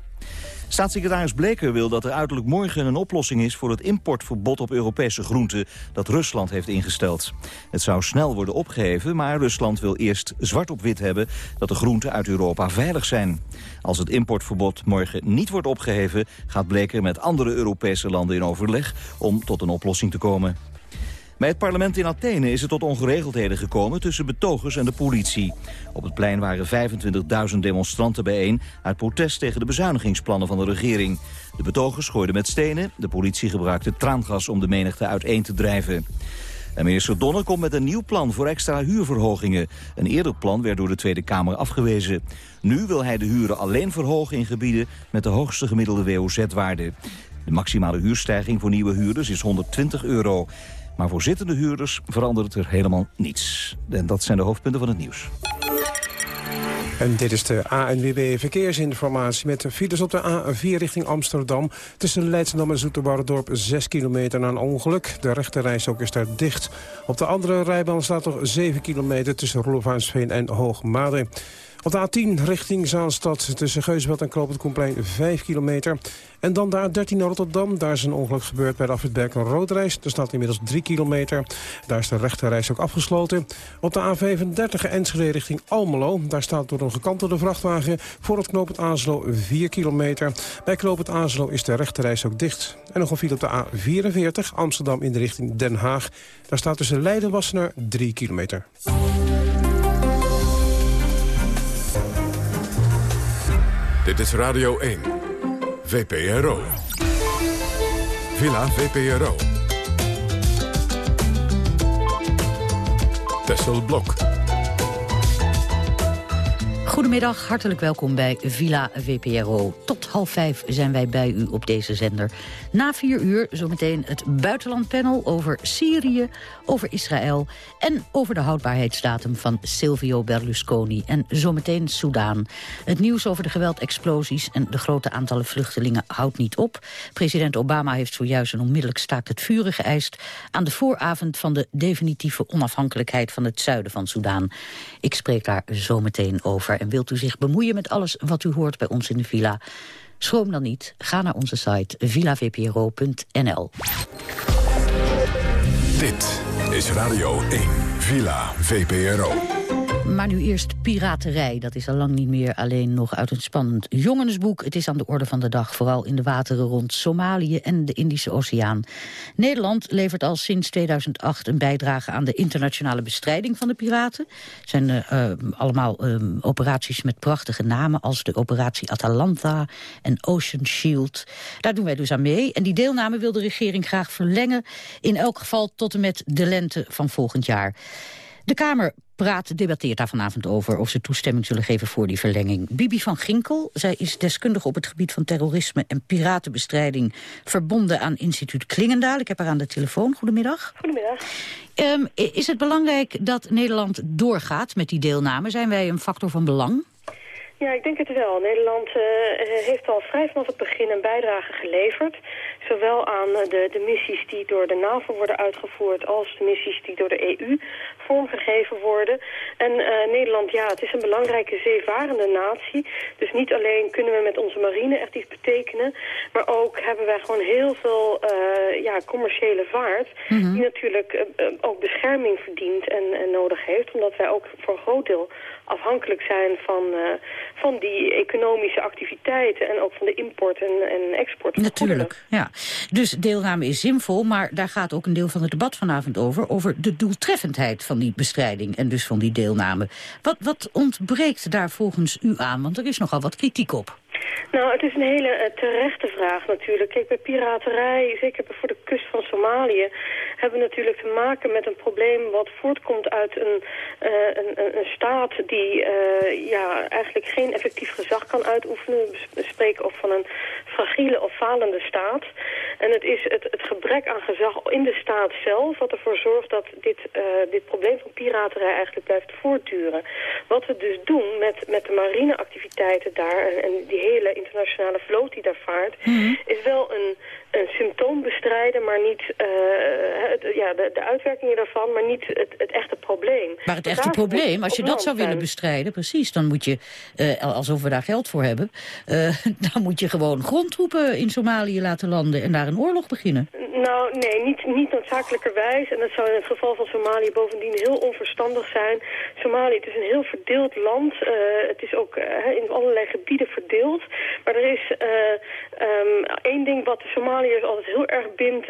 Staatssecretaris Bleker wil dat er uiterlijk morgen een oplossing is... voor het importverbod op Europese groenten dat Rusland heeft ingesteld. Het zou snel worden opgeheven, maar Rusland wil eerst zwart op wit hebben... dat de groenten uit Europa veilig zijn. Als het importverbod morgen niet wordt opgeheven... gaat Bleker met andere Europese landen in overleg om tot een oplossing te komen. Bij het parlement in Athene is het tot ongeregeldheden gekomen tussen betogers en de politie. Op het plein waren 25.000 demonstranten bijeen uit protest tegen de bezuinigingsplannen van de regering. De betogers gooiden met stenen, de politie gebruikte traangas om de menigte uiteen te drijven. En minister Donner komt met een nieuw plan voor extra huurverhogingen. Een eerder plan werd door de Tweede Kamer afgewezen. Nu wil hij de huren alleen verhogen in gebieden met de hoogste gemiddelde WOZ-waarde. De maximale huurstijging voor nieuwe huurders is 120 euro. Maar voor zittende huurders verandert er helemaal niets. En dat zijn de hoofdpunten van het nieuws. En dit is de ANWB Verkeersinformatie met files op de A4 richting Amsterdam. Tussen Leidschendam en Zoeterwoudendorp 6 kilometer na een ongeluk. De rechte ook is daar dicht. Op de andere rijbaan staat nog 7 kilometer tussen Roelofaansveen en Hoogmade. Op de A10 richting Zaanstad tussen Geusveld en Kloopend Koenplein 5 kilometer. En dan de A13 naar Rotterdam. Daar is een ongeluk gebeurd bij de afritberg een roodreis. Er staat inmiddels 3 kilometer. Daar is de rechterreis ook afgesloten. Op de A35 Enschede richting Almelo. Daar staat door een gekantelde vrachtwagen voor het knooppunt Azelo 4 kilometer. Bij knooppunt Azelo is de rechterreis ook dicht. En nog een file op de A44 Amsterdam in de richting Den Haag. Daar staat tussen Leiden en Wassenaar 3 kilometer. Dit is Radio 1, VPRO. Villa VPRO. Tessel Blok. Goedemiddag, hartelijk welkom bij Villa VPRO. Tot half vijf zijn wij bij u op deze zender. Na vier uur zometeen het buitenlandpanel over Syrië, over Israël... en over de houdbaarheidsdatum van Silvio Berlusconi. En zometeen Soudaan. Het nieuws over de geweldexplosies en de grote aantallen vluchtelingen houdt niet op. President Obama heeft zojuist een onmiddellijk staakt het vuren geëist... aan de vooravond van de definitieve onafhankelijkheid van het zuiden van Soudaan. Ik spreek daar zometeen over. En wilt u zich bemoeien met alles wat u hoort bij ons in de villa... Schroom dan niet. Ga naar onze site villavpro.nl. Dit is Radio 1, Villa VPRO. Maar nu eerst piraterij. Dat is al lang niet meer alleen nog uit een spannend jongensboek. Het is aan de orde van de dag, vooral in de wateren rond Somalië en de Indische Oceaan. Nederland levert al sinds 2008 een bijdrage aan de internationale bestrijding van de piraten. Het zijn uh, allemaal uh, operaties met prachtige namen als de operatie Atalanta en Ocean Shield. Daar doen wij dus aan mee. En die deelname wil de regering graag verlengen. In elk geval tot en met de lente van volgend jaar. De Kamer praat, debatteert daar vanavond over... of ze toestemming zullen geven voor die verlenging. Bibi van Ginkel, zij is deskundige op het gebied van terrorisme... en piratenbestrijding verbonden aan instituut Klingendaal. Ik heb haar aan de telefoon. Goedemiddag. Goedemiddag. Um, is het belangrijk dat Nederland doorgaat met die deelname? Zijn wij een factor van belang? Ja, ik denk het wel. Nederland uh, heeft al vrij vanaf het begin een bijdrage geleverd. zowel aan eh, de, de missies die door de NAVO worden uitgevoerd... als de missies die door de EU vormgegeven worden. En eh, Nederland, ja, het is een belangrijke zeevarende natie. Dus niet alleen kunnen we met onze marine echt iets betekenen... maar ook hebben wij gewoon heel veel eh, ja, commerciële vaart... Mhm. die natuurlijk eh, eh, ook bescherming verdient en, en nodig heeft. Omdat wij ook voor een groot deel afhankelijk zijn van, eh, van die economische activiteiten... en ook van de import en, en export. Natuurlijk, ja. Dus deelname is zinvol, maar daar gaat ook een deel van het debat vanavond over... over de doeltreffendheid van die bestrijding en dus van die deelname. Wat, wat ontbreekt daar volgens u aan? Want er is nogal wat kritiek op. Nou, het is een hele eh, terechte vraag natuurlijk. Kijk, bij piraterij, zeker voor de kust van Somalië... hebben we natuurlijk te maken met een probleem wat voortkomt uit een, eh, een, een, staat... die eh, ja, eigenlijk geen effectief gezag kan uitoefenen. We spreken ook van een fragiele of falende staat. En het is het, het gebrek aan gezag in de staat zelf... wat ervoor zorgt dat dit, dit probleem van piraterij eigenlijk blijft voortduren. Wat we dus doen met, met de marineactiviteiten daar... en, en die hele internationale vloot die daar vaart... is wel een, een symptoom bestrijden, maar niet eh, het, ja, de, de uitwerkingen daarvan... maar niet het, het echte probleem. Maar het echte probleem, als je dat zou willen bestrijden, precies, dan moet je, eh, alsof we daar geld voor hebben, eh, [LAUGHS] dan moet je gewoon grondtroepen in Somalië laten landen en daar een oorlog beginnen. Nou, nee, niet, niet noodzakelijkerwijs. En dat zou in het geval van Somalië bovendien heel onverstandig zijn. Somalië, het is een heel verdeeld land. Eh, het is ook eh, in allerlei gebieden verdeeld. Maar er is eh, ehm, één ding wat de Somaliërs altijd heel erg bindt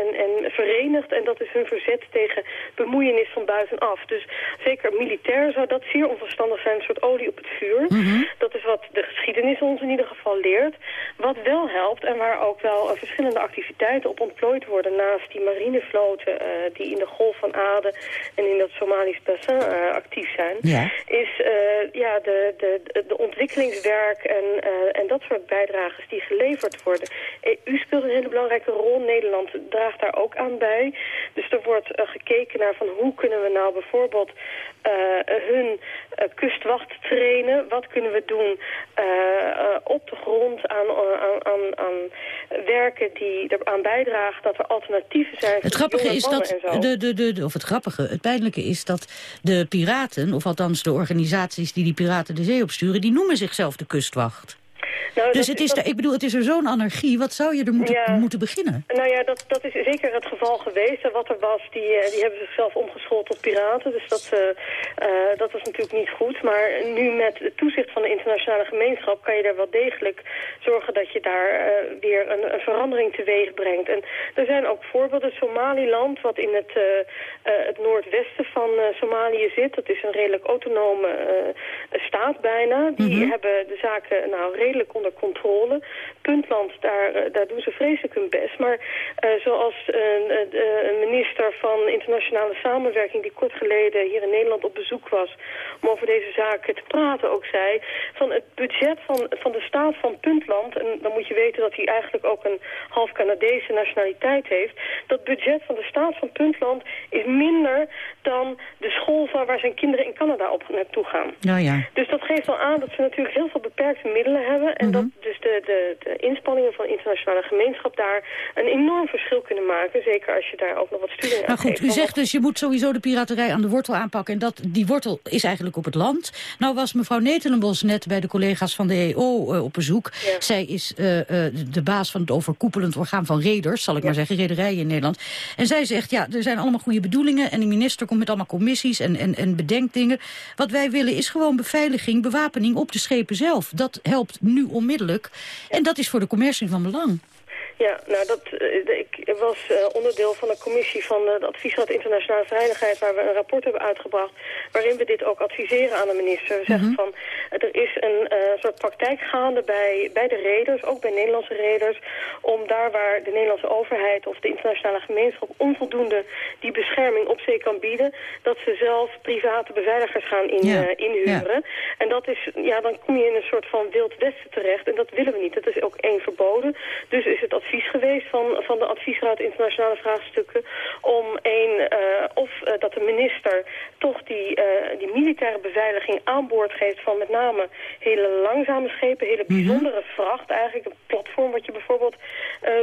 en, en verenigt. En dat is hun verzet tegen bemoeienis van buitenaf. Dus zeker militair zou dat zeer onverstandig zijn. Een soort olie op het vuur. Dat is wat de geschiedenis ons in ieder geval leert. Wat wel helpt en waar ook wel verschillende activiteiten op worden... naast die marinevloten eh, die in de Golf van Aden en in dat Somalisch bassin eh, actief zijn... Ja. is eh, ja, de, de, de ontwikkelingswerk en, en dat soort bijdrages die geleverd worden. EU speelt een hele belangrijke rol. Nederland draagt daar ook aan bij. Dus er wordt gekeken naar van hoe kunnen we nou bijvoorbeeld hun kustwacht trainen. Wat kunnen we doen op de grond aan, aan, aan, aan werken die eraan bijdragen dat er alternatieven zijn. voor Het grappige is dat, de, de, de, de- of het grappige, het pijnlijke is dat de piraten, of althans de organisaties die die piraten de zee opsturen, die noemen zichzelf de kustwacht. Nou, dus dat- het is, dat- er, ik bedoel, het is er zo'n anarchie. Wat zou je er moeten, Ja. moeten beginnen? Nou ja, dat, dat is zeker het geval geweest. En wat er was, die, eh, die hebben zichzelf omgeschoold tot piraten. Dus dat, eh, eh, dat was natuurlijk niet goed. Maar nu met het toezicht van de internationale gemeenschap... kan je er wel degelijk zorgen dat je daar weer een, een verandering teweeg brengt. En er zijn ook voorbeelden. Somaliland, wat in het, het noordwesten van Somalië zit... dat is een redelijk autonome staat bijna. Die hebben de zaken nou redelijk onder controle. Puntland, daar, eh, daar doen ze vreselijk hun best. Maar eh, zoals eh, eh, een minister van internationale samenwerking... die kort geleden hier in Nederland op bezoek was... om over deze zaken te praten ook zei... van het budget van, van de staat van Puntland... en dan moet je weten dat hij eigenlijk ook een half Canadese nationaliteit heeft... dat budget van de staat van Puntland is minder dan de school van waar zijn kinderen in Canada op naartoe gaan. Nou ja. Dus dat geeft al aan dat ze natuurlijk heel veel beperkte middelen hebben. En dat dus de, de, de inspanningen van de internationale gemeenschap daar een enorm verschil kunnen maken. Zeker als je daar ook nog wat studie aan Maar goed, geeft. u zegt dus je moet sowieso de piraterij aan de wortel aanpakken. En dat, die wortel is eigenlijk op het land. Nou was mevrouw Netelenbos net bij de collega's van de EO eh, op bezoek. Zij is eh, eh, de baas van het overkoepelend orgaan van reders, zal ik maar zeggen, rederijen in Nederland. En zij zegt, ja, er zijn allemaal goede bedoelingen. En de minister met allemaal commissies en, en, en bedenkdingen. Wat wij willen is gewoon beveiliging, bewapening op de schepen zelf. Dat helpt nu onmiddellijk. En dat is voor de commercie van belang. Ja, nou, dat, eh, ik was eh, onderdeel van een commissie van eh, de Adviesraad Internationale Veiligheid... waar we een rapport hebben uitgebracht waarin we dit ook adviseren aan de minister. We zeggen van, eh, er is een soort praktijk gaande bij, bij de reders, ook bij Nederlandse reders... om daar waar de Nederlandse overheid of de internationale gemeenschap onvoldoende die bescherming op zee kan bieden... dat ze zelf private beveiligers gaan in, inhuren. En dat is, ja, dan kom je in een soort van wild westen terecht. En dat willen we niet. Dat is ook één verboden. Dus is het advies geweest van, van de Adviesraad Internationale Vraagstukken... om één, eh, of eh, dat de minister toch die, eh, die militaire beveiliging aan boord geeft... van met name hele langzame schepen, hele bijzondere vracht eigenlijk, een platform wat je bijvoorbeeld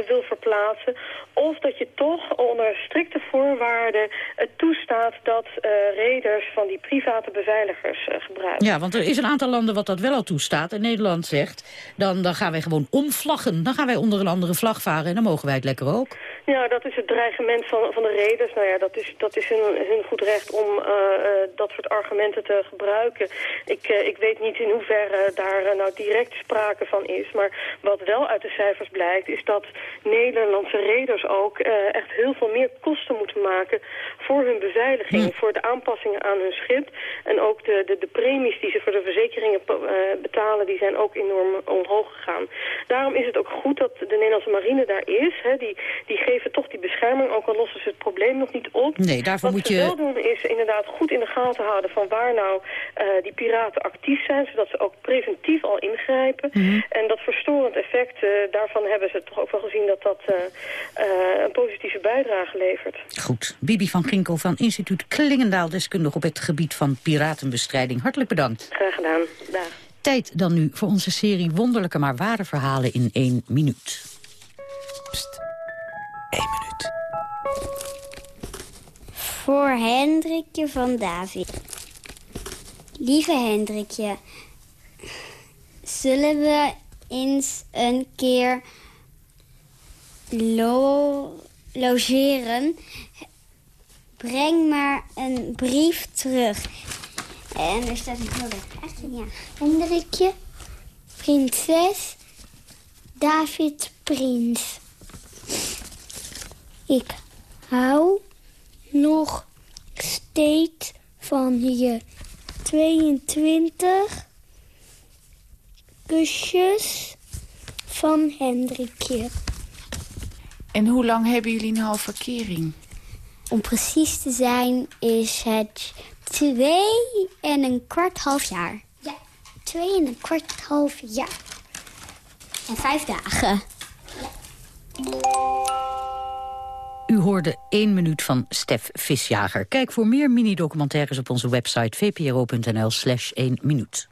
wil verplaatsen. Of dat je toch onder strikte voorwaarden het toestaat dat reders van die private beveiligers gebruiken. Ja, want er is een aantal landen wat dat wel al toestaat. En Nederland zegt, dan, dan gaan wij gewoon omvlaggen. Dan gaan wij onder een andere vlag en dan mogen wij het lekker ook. Ja, dat is het dreigement van, van de reders. Nou ja, dat is, dat is hun, hun goed recht om eh, eh, dat soort argumenten te gebruiken. Ik, eh, ik weet niet in hoeverre daar nou direct sprake van is. Maar wat wel uit de cijfers blijkt, is dat Nederlandse reders ook echt heel veel meer kosten moeten maken voor hun beveiliging, voor de aanpassingen aan hun schip. En ook de, de, de premies die ze voor de verzekeringen betalen, die zijn ook enorm omhoog gegaan. Daarom is het ook goed dat de Nederlandse marine daar is. Hè. Die, die geven toch die bescherming, ook al lossen ze het probleem nog niet op. Nee, daarvoor Wat moet ze je- wel doen is inderdaad goed in de gaten houden van waar nou eh, die piraten actief zijn, zodat ze ook preventief al ingrijpen. Mhm. En dat verstorend effect, eh, daarvan hebben ze toch ook wel gezien dat dat eh, een positieve bijdrage levert. Goed. Bibi van Ginkel van instituut Klingendaal, deskundig op het gebied van piratenbestrijding. Hartelijk bedankt. Graag gedaan. Dag. Tijd dan nu voor onze serie Wonderlijke maar ware verhalen in één minuut. Voor Hendrikje van David. Lieve Hendrikje, zullen we eens een keer lo- logeren? Breng maar een brief terug. En er staat een plaatje. Ja. Hendrikje, prinses, David Prins. Ik hou nog steeds van je 22 kusjes van Hendrikje. En hoe lang hebben jullie nou verkering? Om precies te zijn is het twee en een kwart half jaar. Ja, twee en een kwart half jaar. En vijf dagen. U hoorde één minuut van Stef Visjager. Kijk voor meer mini-documentaires op onze website vpro.nl slash 1 minuut.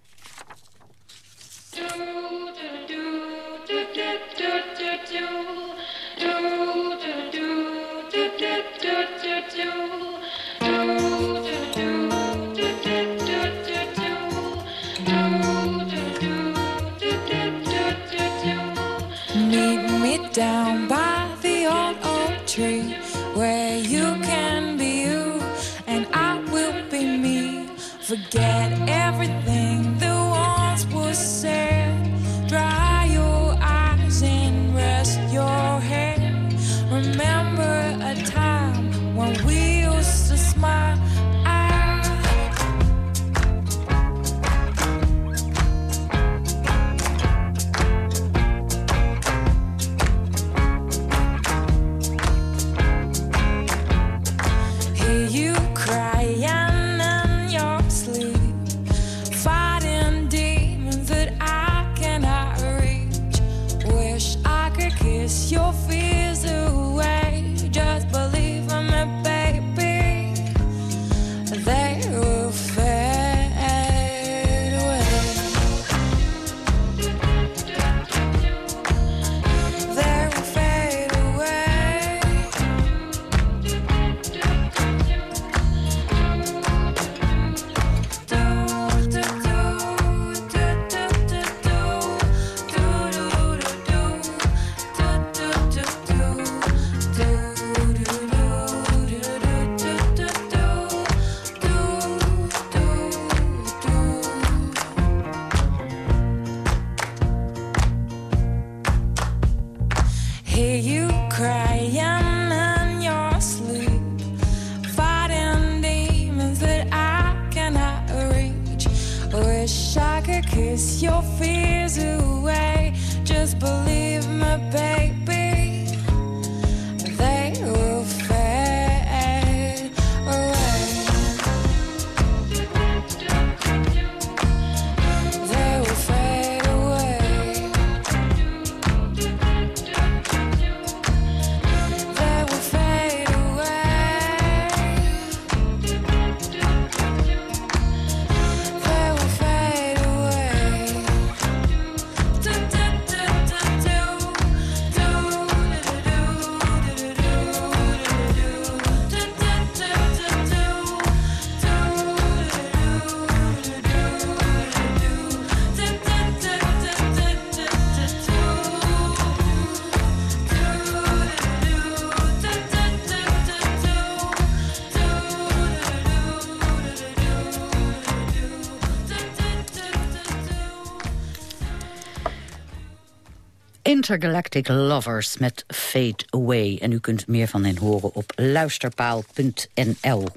Intergalactic Lovers met Fade Away. En u kunt meer van hen horen op luisterpaal.nl.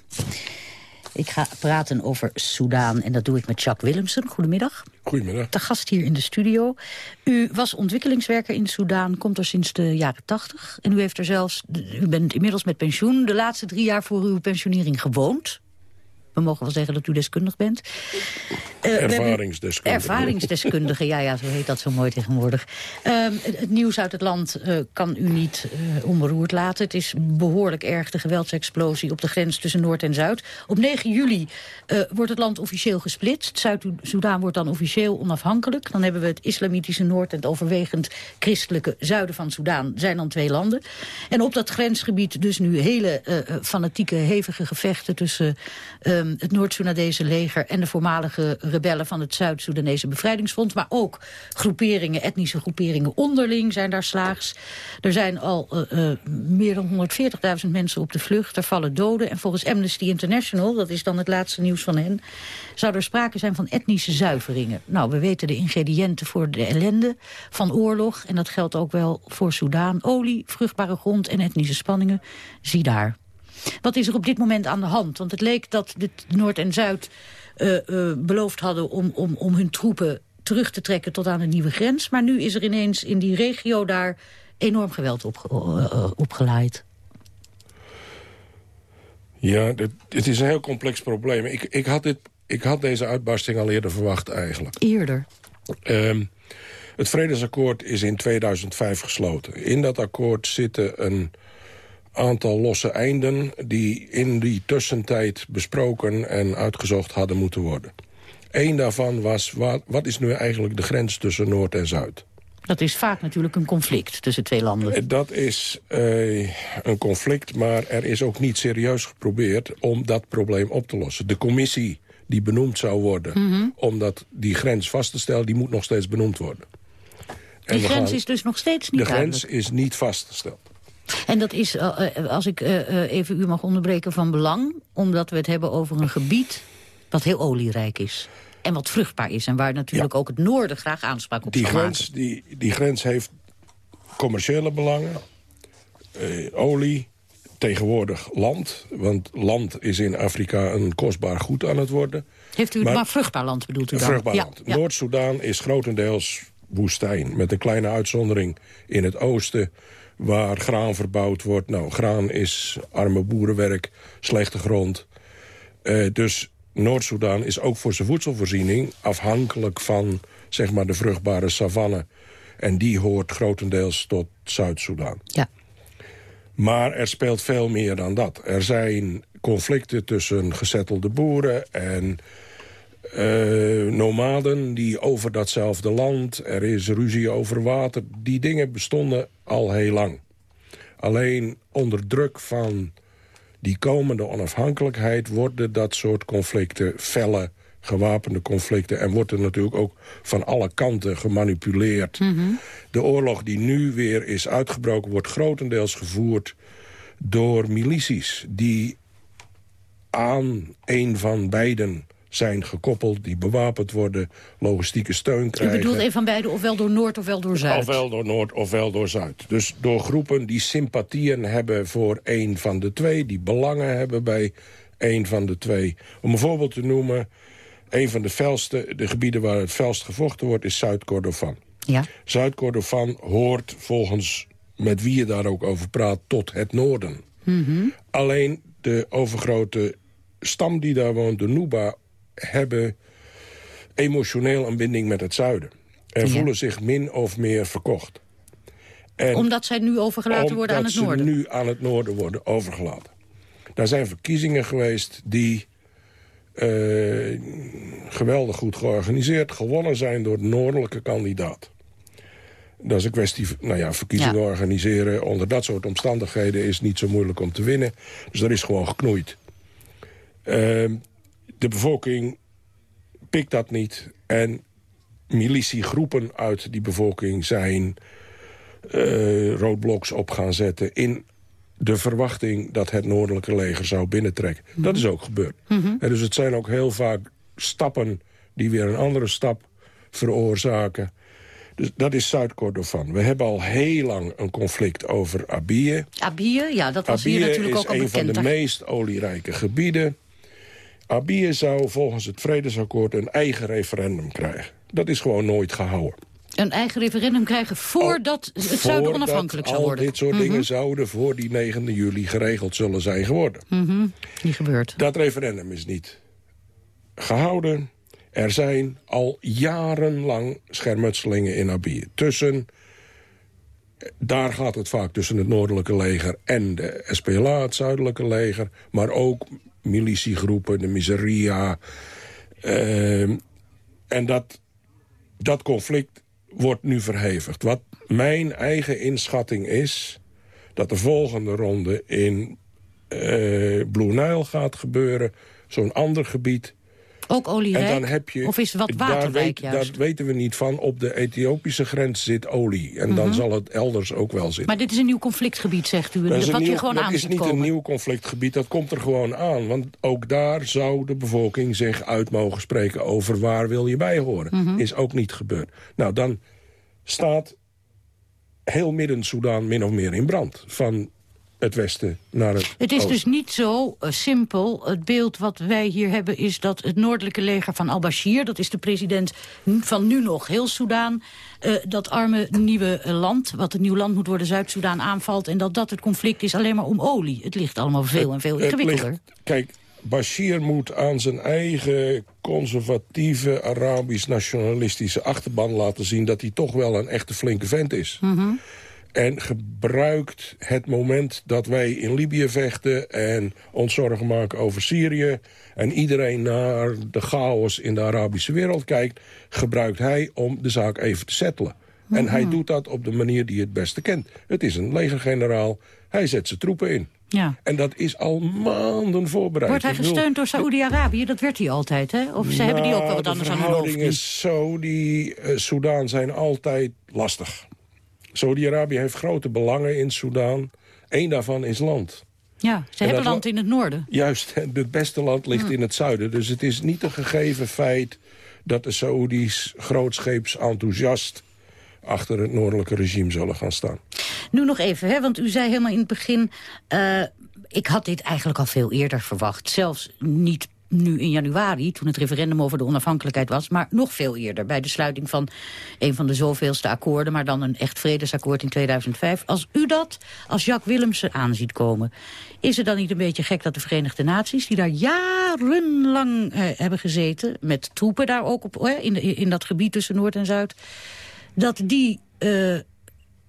Ik ga praten over Soudaan en dat doe ik met Jacques Willemsen. Goedemiddag. Goedemiddag. De gast hier in de studio. U was ontwikkelingswerker in Soudaan, komt er sinds de jaren tachtig. En u heeft er zelfs, u bent inmiddels met pensioen... de laatste drie jaar voor uw pensionering gewoond. We mogen wel zeggen dat u deskundig bent. Hebben- Ervaringsdeskundige. Ervaringsdeskundige, ja, ja, zo heet dat zo mooi tegenwoordig. Ehm, het, het nieuws uit het land eh, kan u niet eh, onberoerd laten. Het is behoorlijk erg, de geweldsexplosie op de grens tussen Noord en Zuid. Op 9 juli wordt het land officieel gesplitst. Zuid-Soedan wordt dan officieel onafhankelijk. Dan hebben we het islamitische Noord en het overwegend christelijke zuiden van Soedan. zijn dan twee landen. En op dat grensgebied dus nu hele fanatieke, hevige gevechten... tussen ehm, het Noord-Soedanese leger en de voormalige rebellen... van het Zuid-Soedanese bevrijdingsfront. Maar ook groeperingen, etnische groeperingen onderling zijn daar slaags. Er zijn al eh, eh, meer dan 140.000 mensen op de vlucht. Er vallen doden. En volgens Amnesty International, dat is dan het laatste nieuws van hen... zou er sprake zijn van etnische zuiveringen. Nou, we weten de ingrediënten voor de ellende van oorlog. En dat geldt ook wel voor Soudaan. Olie, vruchtbare grond en etnische spanningen. Zie daar. Wat is er op dit moment aan de hand? Want het leek dat de Noord en Zuid eh, eh, beloofd hadden om, om, om hun troepen terug te trekken tot aan een nieuwe grens. Maar nu is er ineens in die regio daar enorm geweld opge eh, opgelaaid. Ja, dit- het is een heel complex probleem. Ik, ik, had dit, ik had deze uitbarsting al eerder verwacht eigenlijk. Eerder. Ehm, het vredesakkoord is in 2005 gesloten. In dat akkoord zitten een aantal losse einden... die in die tussentijd besproken en uitgezocht hadden moeten worden. Eén daarvan was, wat, wat is nu eigenlijk de grens tussen Noord en Zuid? Dat is vaak natuurlijk een conflict tussen twee landen. Eh, Dat is eh, een conflict, maar er is ook niet serieus geprobeerd... om dat probleem op te lossen. De commissie die benoemd zou worden Mhm. om dat, die grens vast te stellen... die moet nog steeds benoemd worden. En Die grens gaan- is dus nog steeds niet De grens is niet vastgesteld. En dat is, eh, eh, als ik eh, even u mag onderbreken, van belang... omdat we het hebben over een gebied dat heel olierijk is. En wat vruchtbaar is. En waar natuurlijk ook het noorden graag aanspraak op Die grens, die, die grens heeft commerciële belangen, eh, olie, tegenwoordig land. Want land is in Afrika een kostbaar goed aan het worden. Heeft u maar, vruchtbaar land bedoelt u dan? Vruchtbaar Ja, land. ja. Noord-Soedan is grotendeels woestijn. Met een kleine uitzondering in het oosten waar graan verbouwd wordt. Nou, graan is arme boerenwerk, slechte grond. Eh, dus Noord-Soedan is ook voor zijn voedselvoorziening... afhankelijk van zeg maar, de vruchtbare savanne. En die hoort grotendeels tot Zuid-Soedan. Ja. Maar er speelt veel meer dan dat. Er zijn conflicten tussen gezettelde boeren en eh, nomaden die over datzelfde land. Er is ruzie over water. Die dingen bestonden al heel lang. Alleen onder druk van die komende onafhankelijkheid... worden dat soort conflicten felle, gewapende conflicten... en wordt er natuurlijk ook van alle kanten gemanipuleerd. De oorlog die nu weer is uitgebroken... wordt grotendeels gevoerd door milities... die aan een van beiden zijn gekoppeld... die bewapend worden, logistieke steun U krijgen. bedoelt een van beide, ofwel door Noord ofwel door Zuid? Ofwel door Noord ofwel door Zuid. Dus door groepen die sympathieën hebben voor een van de twee... die belangen hebben bij een van de twee. Om een voorbeeld te noemen... een van de felste, de gebieden waar het felst gevochten wordt... is Zuid-Kordofan. Ja. Zuid-Kordofan hoort volgens met wie je daar ook over praat... tot het noorden. Mhm. Alleen de overgrote stam die daar woont, de Nuba... hebben emotioneel een binding met het zuiden. En Ja. voelen zich min of meer verkocht. En Omdat zij nu overgelaten worden aan het omdat noorden? ze nu aan het noorden worden overgelaten. Daar zijn verkiezingen geweest die eh, geweldig goed georganiseerd... gewonnen zijn door de noordelijke kandidaat. Dat is een kwestie, van- nou ja, verkiezingen Ja. organiseren... onder dat soort omstandigheden is niet zo moeilijk om te winnen. Dus er is gewoon geknoeid. Ehm, de bevolking pikt dat niet. En militiegroepen uit die bevolking zijn eh, roadblocks op gaan zetten... in de verwachting dat het noordelijke leger zou binnentrekken. Dat is ook gebeurd. En dus het zijn ook heel vaak stappen die weer een andere stap veroorzaken. Dus dat is Zuid-Kordofan. We hebben al heel lang een conflict over Abiye. Abiye, ja, dat was hier natuurlijk is ook al een van bekend. de meest olierijke gebieden. Abiye zou volgens het vredesakkoord een eigen referendum krijgen. Dat is gewoon nooit gehouden. Een eigen referendum krijgen voordat het zuiden onafhankelijk zou al worden. dit soort Mhm. dingen zouden voor die 9 juli geregeld zullen zijn geworden. Mhm. Niet gebeurd. Dat referendum is niet gehouden. Er zijn al jarenlang schermutselingen in Abiye. Tussen, daar gaat het vaak tussen het noordelijke leger en de SPLA, het zuidelijke leger. Maar ook militiegroepen, de Miseria. Ehm, en dat, dat conflict wordt nu verhevigd. Wat mijn eigen inschatting is... dat de volgende ronde in eh Blue Nile gaat gebeuren. Zo'n ander gebied. Ook olierijk? En dan heb je, of is wat daar, waterrijk weet, juist? daar weten we niet van. Op de Ethiopische grens zit olie. En dan Mhm. zal het elders ook wel zitten. Maar dit is een nieuw conflictgebied, zegt u. Dat is, wat nieuw- je gewoon dat aan is niet komen. een nieuw conflictgebied, dat komt er gewoon aan. Want ook daar zou de bevolking zich uit mogen spreken over waar wil je bij horen. Mhm. Is ook niet gebeurd. Nou, dan staat heel Midden-Soedan min of meer in brand. Van het westen naar het Het is oosten. dus niet zo eh, simpel. Het beeld wat wij hier hebben is dat het noordelijke leger van al-Bashir... dat is de president van nu nog heel Soedan... eh, dat arme nieuwe land, wat een nieuw land moet worden, Zuid-Soedan aanvalt... en dat dat het conflict is alleen maar om olie. Het ligt allemaal veel en veel Het ingewikkelder. ligt- kijk, Bashir moet aan zijn eigen conservatieve, Arabisch-nationalistische achterban laten zien... dat hij toch wel een echte flinke vent is. Mhm. En gebruikt het moment dat wij in Libië vechten... en ons zorgen maken over Syrië... en iedereen naar de chaos in de Arabische wereld kijkt... gebruikt hij om de zaak even te settelen. En hij Mhm. doet dat op de manier die het beste kent. Het is een legergeneraal, hij zet zijn troepen in. Ja. En dat is al maanden voorbereid. Wordt hij gesteund door Saoedi-Arabië? Dat werd hij altijd, hè? Of ze hebben die ook wel nou, wat anders de aan hun hoofd verhoudingen nu? Saudi-Soedan zijn altijd lastig. Saudi-Arabië heeft grote belangen in Soedan. Eén daarvan is land. Ja, ze En hebben land in het noorden. Juist, [LAUGHS] het beste land ligt in het zuiden. Dus het is niet een gegeven feit dat de Saoedi's grootscheeps enthousiast achter het noordelijke regime zullen gaan staan. Nu nog even, hè, want u zei helemaal in het begin... eh, ik had dit eigenlijk al veel eerder verwacht. Zelfs niet nu in januari, toen het referendum over de onafhankelijkheid was... maar nog veel eerder, bij de sluiting van een van de zoveelste akkoorden... maar dan een echt vredesakkoord in 2005. Als u dat als Jacques Willemsen aanziet komen... is het dan niet een beetje gek dat de Verenigde Naties... die daar jarenlang eh, hebben gezeten, met troepen daar ook op... eh, in, de- in dat gebied tussen Noord en Zuid... dat die... eh,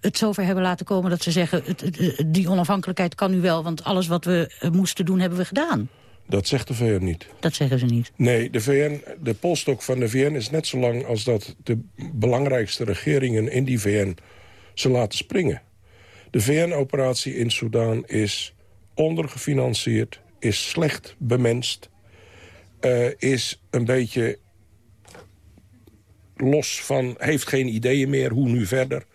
het zover hebben laten komen dat ze zeggen... Het- die onafhankelijkheid kan nu wel, want alles wat we eh, moesten doen hebben we gedaan. Dat zegt de VN niet. Dat zeggen ze niet. Nee, de, VN, de polstok van de VN is net zo lang als dat de belangrijkste regeringen in die VN ze laten springen. De VN-operatie in Soedan is ondergefinancierd, is slecht bemenst, eh, is een beetje los van, heeft geen ideeën meer, hoe nu verder.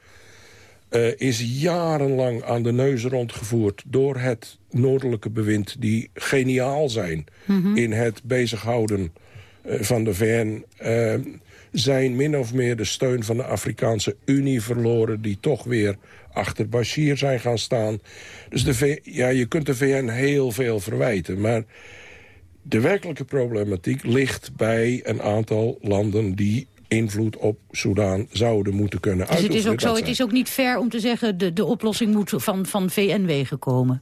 Eh, is jarenlang aan de neus rondgevoerd door het noordelijke bewind... die geniaal zijn Mhm. in het bezighouden eh, van de VN... eh, zijn min of meer de steun van de Afrikaanse Unie verloren... die toch weer achter Bashir zijn gaan staan. Dus de ja, je kunt de VN heel veel verwijten, maar... De werkelijke problematiek ligt bij een aantal landen... die invloed op Soedan zouden moeten kunnen Dus het uitoefenen. is ook zo, Dat het is ook niet fair om te zeggen... de, de oplossing moet van, van VN-wegen komen.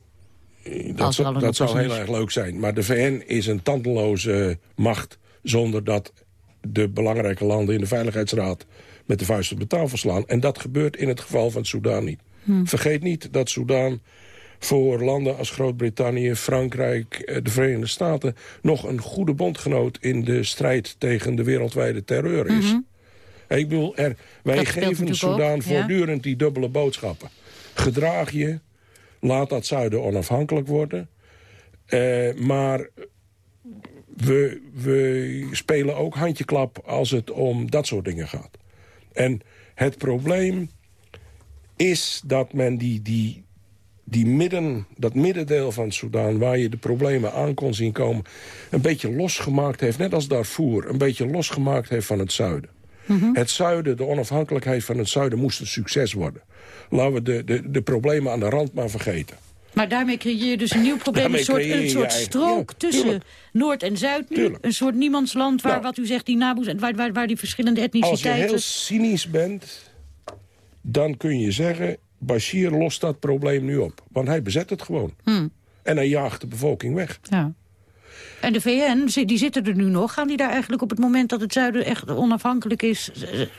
Dat, zou, een dat zou heel erg leuk zijn. Maar de VN is een tandeloze macht... zonder dat de belangrijke landen in de Veiligheidsraad... met de vuist op de tafel slaan. En dat gebeurt in het geval van Soedan niet. Hmm. Vergeet niet dat Soedan voor landen als Groot-Brittannië, Frankrijk, eh, de Verenigde Staten... nog een goede bondgenoot in de strijd tegen de wereldwijde terreur is. Mhm. Ik bedoel, er, wij geven ook, ja. voortdurend die dubbele boodschappen. Gedraag je, laat dat zuiden onafhankelijk worden. Eh, maar we, we spelen ook handjeklap als het om dat soort dingen gaat. En het probleem is dat men die, die, die midden, dat middendeel van Soedan... waar je de problemen aan kon zien komen... een beetje losgemaakt heeft, net als Darfur... een beetje losgemaakt heeft van het zuiden. Het zuiden, de onafhankelijkheid van het zuiden moest een succes worden. Laten we de, de, de problemen aan de rand maar vergeten. Maar daarmee creëer je dus een nieuw probleem. Een soort, een soort strook ja, tussen. Noord en Zuid nu. Tuurlijk. Een soort niemandsland waar, Nou. wat u zegt, die naboes... en waar, waar, waar die verschillende Als je etniciteiten... heel cynisch bent, dan kun je zeggen... Bashir lost dat probleem nu op. Want hij bezet het gewoon. Hmm. En hij jaagt de bevolking weg. Ja. En de VN, die zitten er nu nog. Gaan die daar eigenlijk op het moment dat het zuiden echt onafhankelijk is...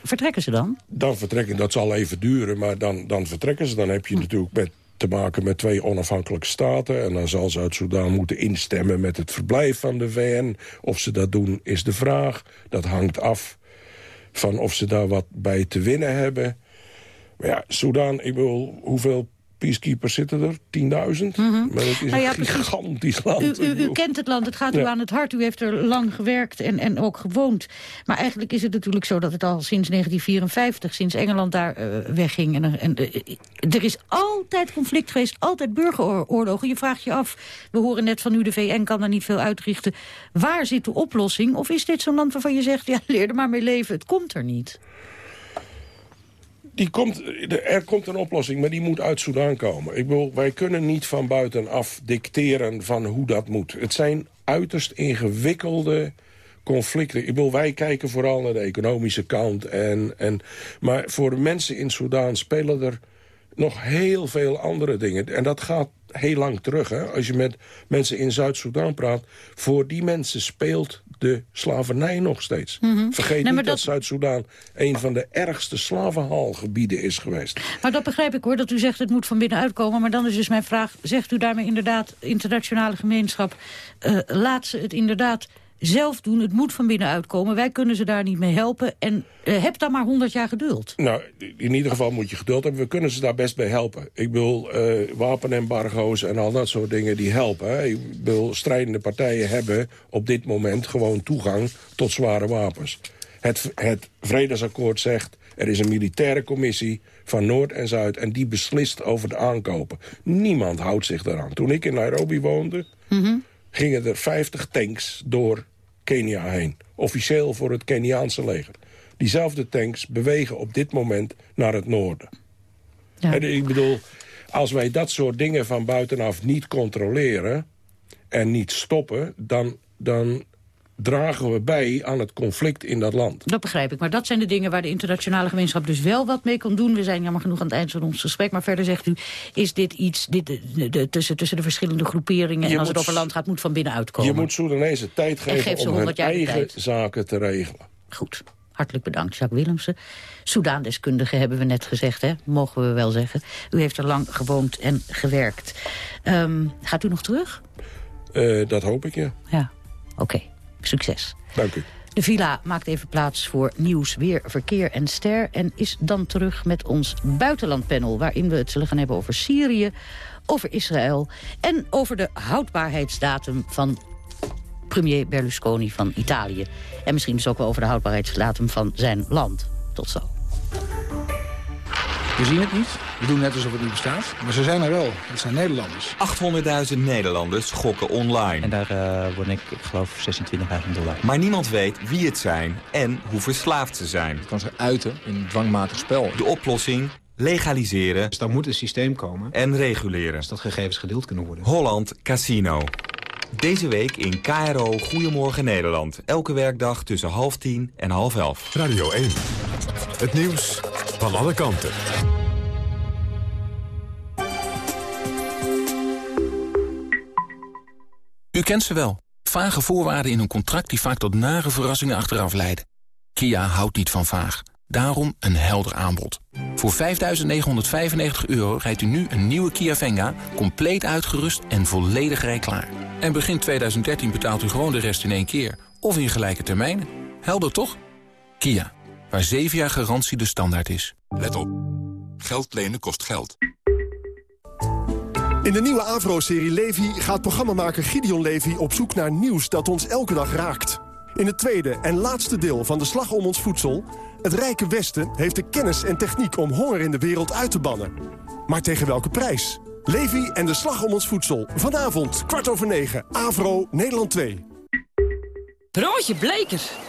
vertrekken ze dan? Dan vertrekken, dat zal even duren, maar dan, dan vertrekken ze. Dan heb je natuurlijk met, te maken met twee onafhankelijke staten. En dan zal Zuid-Soedan moeten instemmen met het verblijf van de VN. Of ze dat doen, is de vraag. Dat hangt af van of ze daar wat bij te winnen hebben. Maar ja, Soedan, ik bedoel, hoeveel peacekeepers zitten er? 10.000? Maar het is Nou ja, [LAUGHS] een gigantisch land. U, kent het land, het gaat u aan het hart. U heeft er lang gewerkt en, en ook gewoond. Maar eigenlijk is het natuurlijk zo dat het al sinds 1954... sinds Engeland daar eh, wegging... En, er- en, eh, er is altijd conflict geweest, altijd burgeroorlogen. Je vraagt je af, we horen net van u... de VN kan daar niet veel uitrichten. Waar zit de oplossing? Of is dit zo'n land waarvan je zegt... ja, leer er maar mee leven, het komt er niet? Die komt, er komt een oplossing, maar die moet uit Soedan komen. Ik bedoel, wij kunnen niet van buitenaf dicteren van hoe dat moet. Het zijn uiterst ingewikkelde conflicten. Ik bedoel, wij kijken vooral naar de economische kant. En, en, maar voor de mensen in Soedan spelen er nog heel veel andere dingen. En dat gaat heel lang terug. Hè? Als je met mensen in Zuid-Soedan praat... voor die mensen speelt de slavernij nog steeds. Mhm. Vergeet Nee, niet dat, dat- Zuid-Soedan... een van de ergste slavenhalgebieden is geweest. Maar dat begrijp ik hoor, dat u zegt het moet van binnenuit komen. Maar dan is dus mijn vraag, zegt u daarmee inderdaad... internationale gemeenschap, eh, laat ze het inderdaad zelf doen. Het moet van binnenuit komen. Wij kunnen ze daar niet mee helpen. En eh, heb dan maar 100 jaar geduld. Nou, in ieder geval moet je geduld hebben. We kunnen ze daar best bij helpen. Ik bedoel, eh, wapenembargo's en al dat soort dingen, die helpen. Hè. Ik bedoel, strijdende partijen hebben op dit moment gewoon toegang tot zware wapens. Het, het vredesakkoord zegt, er is een militaire commissie van Noord en Zuid... en die beslist over de aankopen. Niemand houdt zich daaraan. Toen ik in Nairobi woonde, gingen er 50 tanks door Kenia heen. Officieel voor het Keniaanse leger. Diezelfde tanks bewegen op dit moment naar het noorden. En ik bedoel, als wij dat soort dingen van buitenaf niet controleren... en niet stoppen, dan, dan dragen we bij aan het conflict in dat land. Dat begrijp ik. Maar dat zijn de dingen waar de internationale gemeenschap dus wel wat mee kan doen. We zijn jammer genoeg aan het eind van ons gesprek. Maar verder zegt u, is dit iets dit, de, de- tussen, tussen de verschillende groeperingen... en Je als het over land gaat, moet van binnenuit komen. Je moet Soedanezen tijd geven om hun 100 jaar de eigen tijd. zaken te regelen. Goed. Hartelijk bedankt, Jacques Willemsen. Soedaandeskundige hebben we net gezegd, hè? mogen we wel zeggen. U heeft er lang gewoond en gewerkt. Ehm, gaat u nog terug? Eh, dat hoop ik, ja. Ja, oké. Succes. Dank u. De villa maakt even plaats voor nieuws, weer, verkeer en ster... en is dan terug met ons buitenlandpanel... waarin we het zullen gaan hebben over Syrië, over Israël... en over de houdbaarheidsdatum van premier Berlusconi van Italië. En misschien dus ook wel over de houdbaarheidsdatum van zijn land. Tot zo. We zien het niet. We doen net alsof het niet bestaat. Maar ze zijn er wel. Het zijn Nederlanders. 800.000 Nederlanders gokken online. En daar uh, word ik, ik geloof, 26.000 dollar. Maar niemand weet wie het zijn en hoe verslaafd ze zijn. Het kan zich uiten in een dwangmatig spel. De oplossing? Legaliseren. Dus daar moet een systeem komen. En reguleren. Dus dat gegevens gedeeld kunnen worden. Holland Casino. Deze week in KRO Goedemorgen Nederland. Elke werkdag tussen half tien en half elf. Radio 1. Het nieuws van alle kanten. U kent ze wel. Vage voorwaarden in een contract die vaak tot nare verrassingen achteraf leiden. Kia houdt niet van vaag. Daarom een helder aanbod. Voor 5.995 euro rijdt u nu een nieuwe Kia Venga... compleet uitgerust en volledig rijklaar. En begin 2013 betaalt u gewoon de rest in één keer. Of in gelijke termijnen. Helder toch? Kia, waar 7 jaar garantie de standaard is. Let op. Geld lenen kost geld. In de nieuwe Avro-serie Levi gaat programmamaker Gideon Levi op zoek naar nieuws dat ons elke dag raakt. In het tweede en laatste deel van De Slag om ons voedsel... het rijke Westen heeft de kennis en techniek om honger in de wereld uit te bannen. Maar tegen welke prijs? Levi en De Slag om ons voedsel. Vanavond, kwart over negen, Avro, Nederland 2. Broodje Bleker.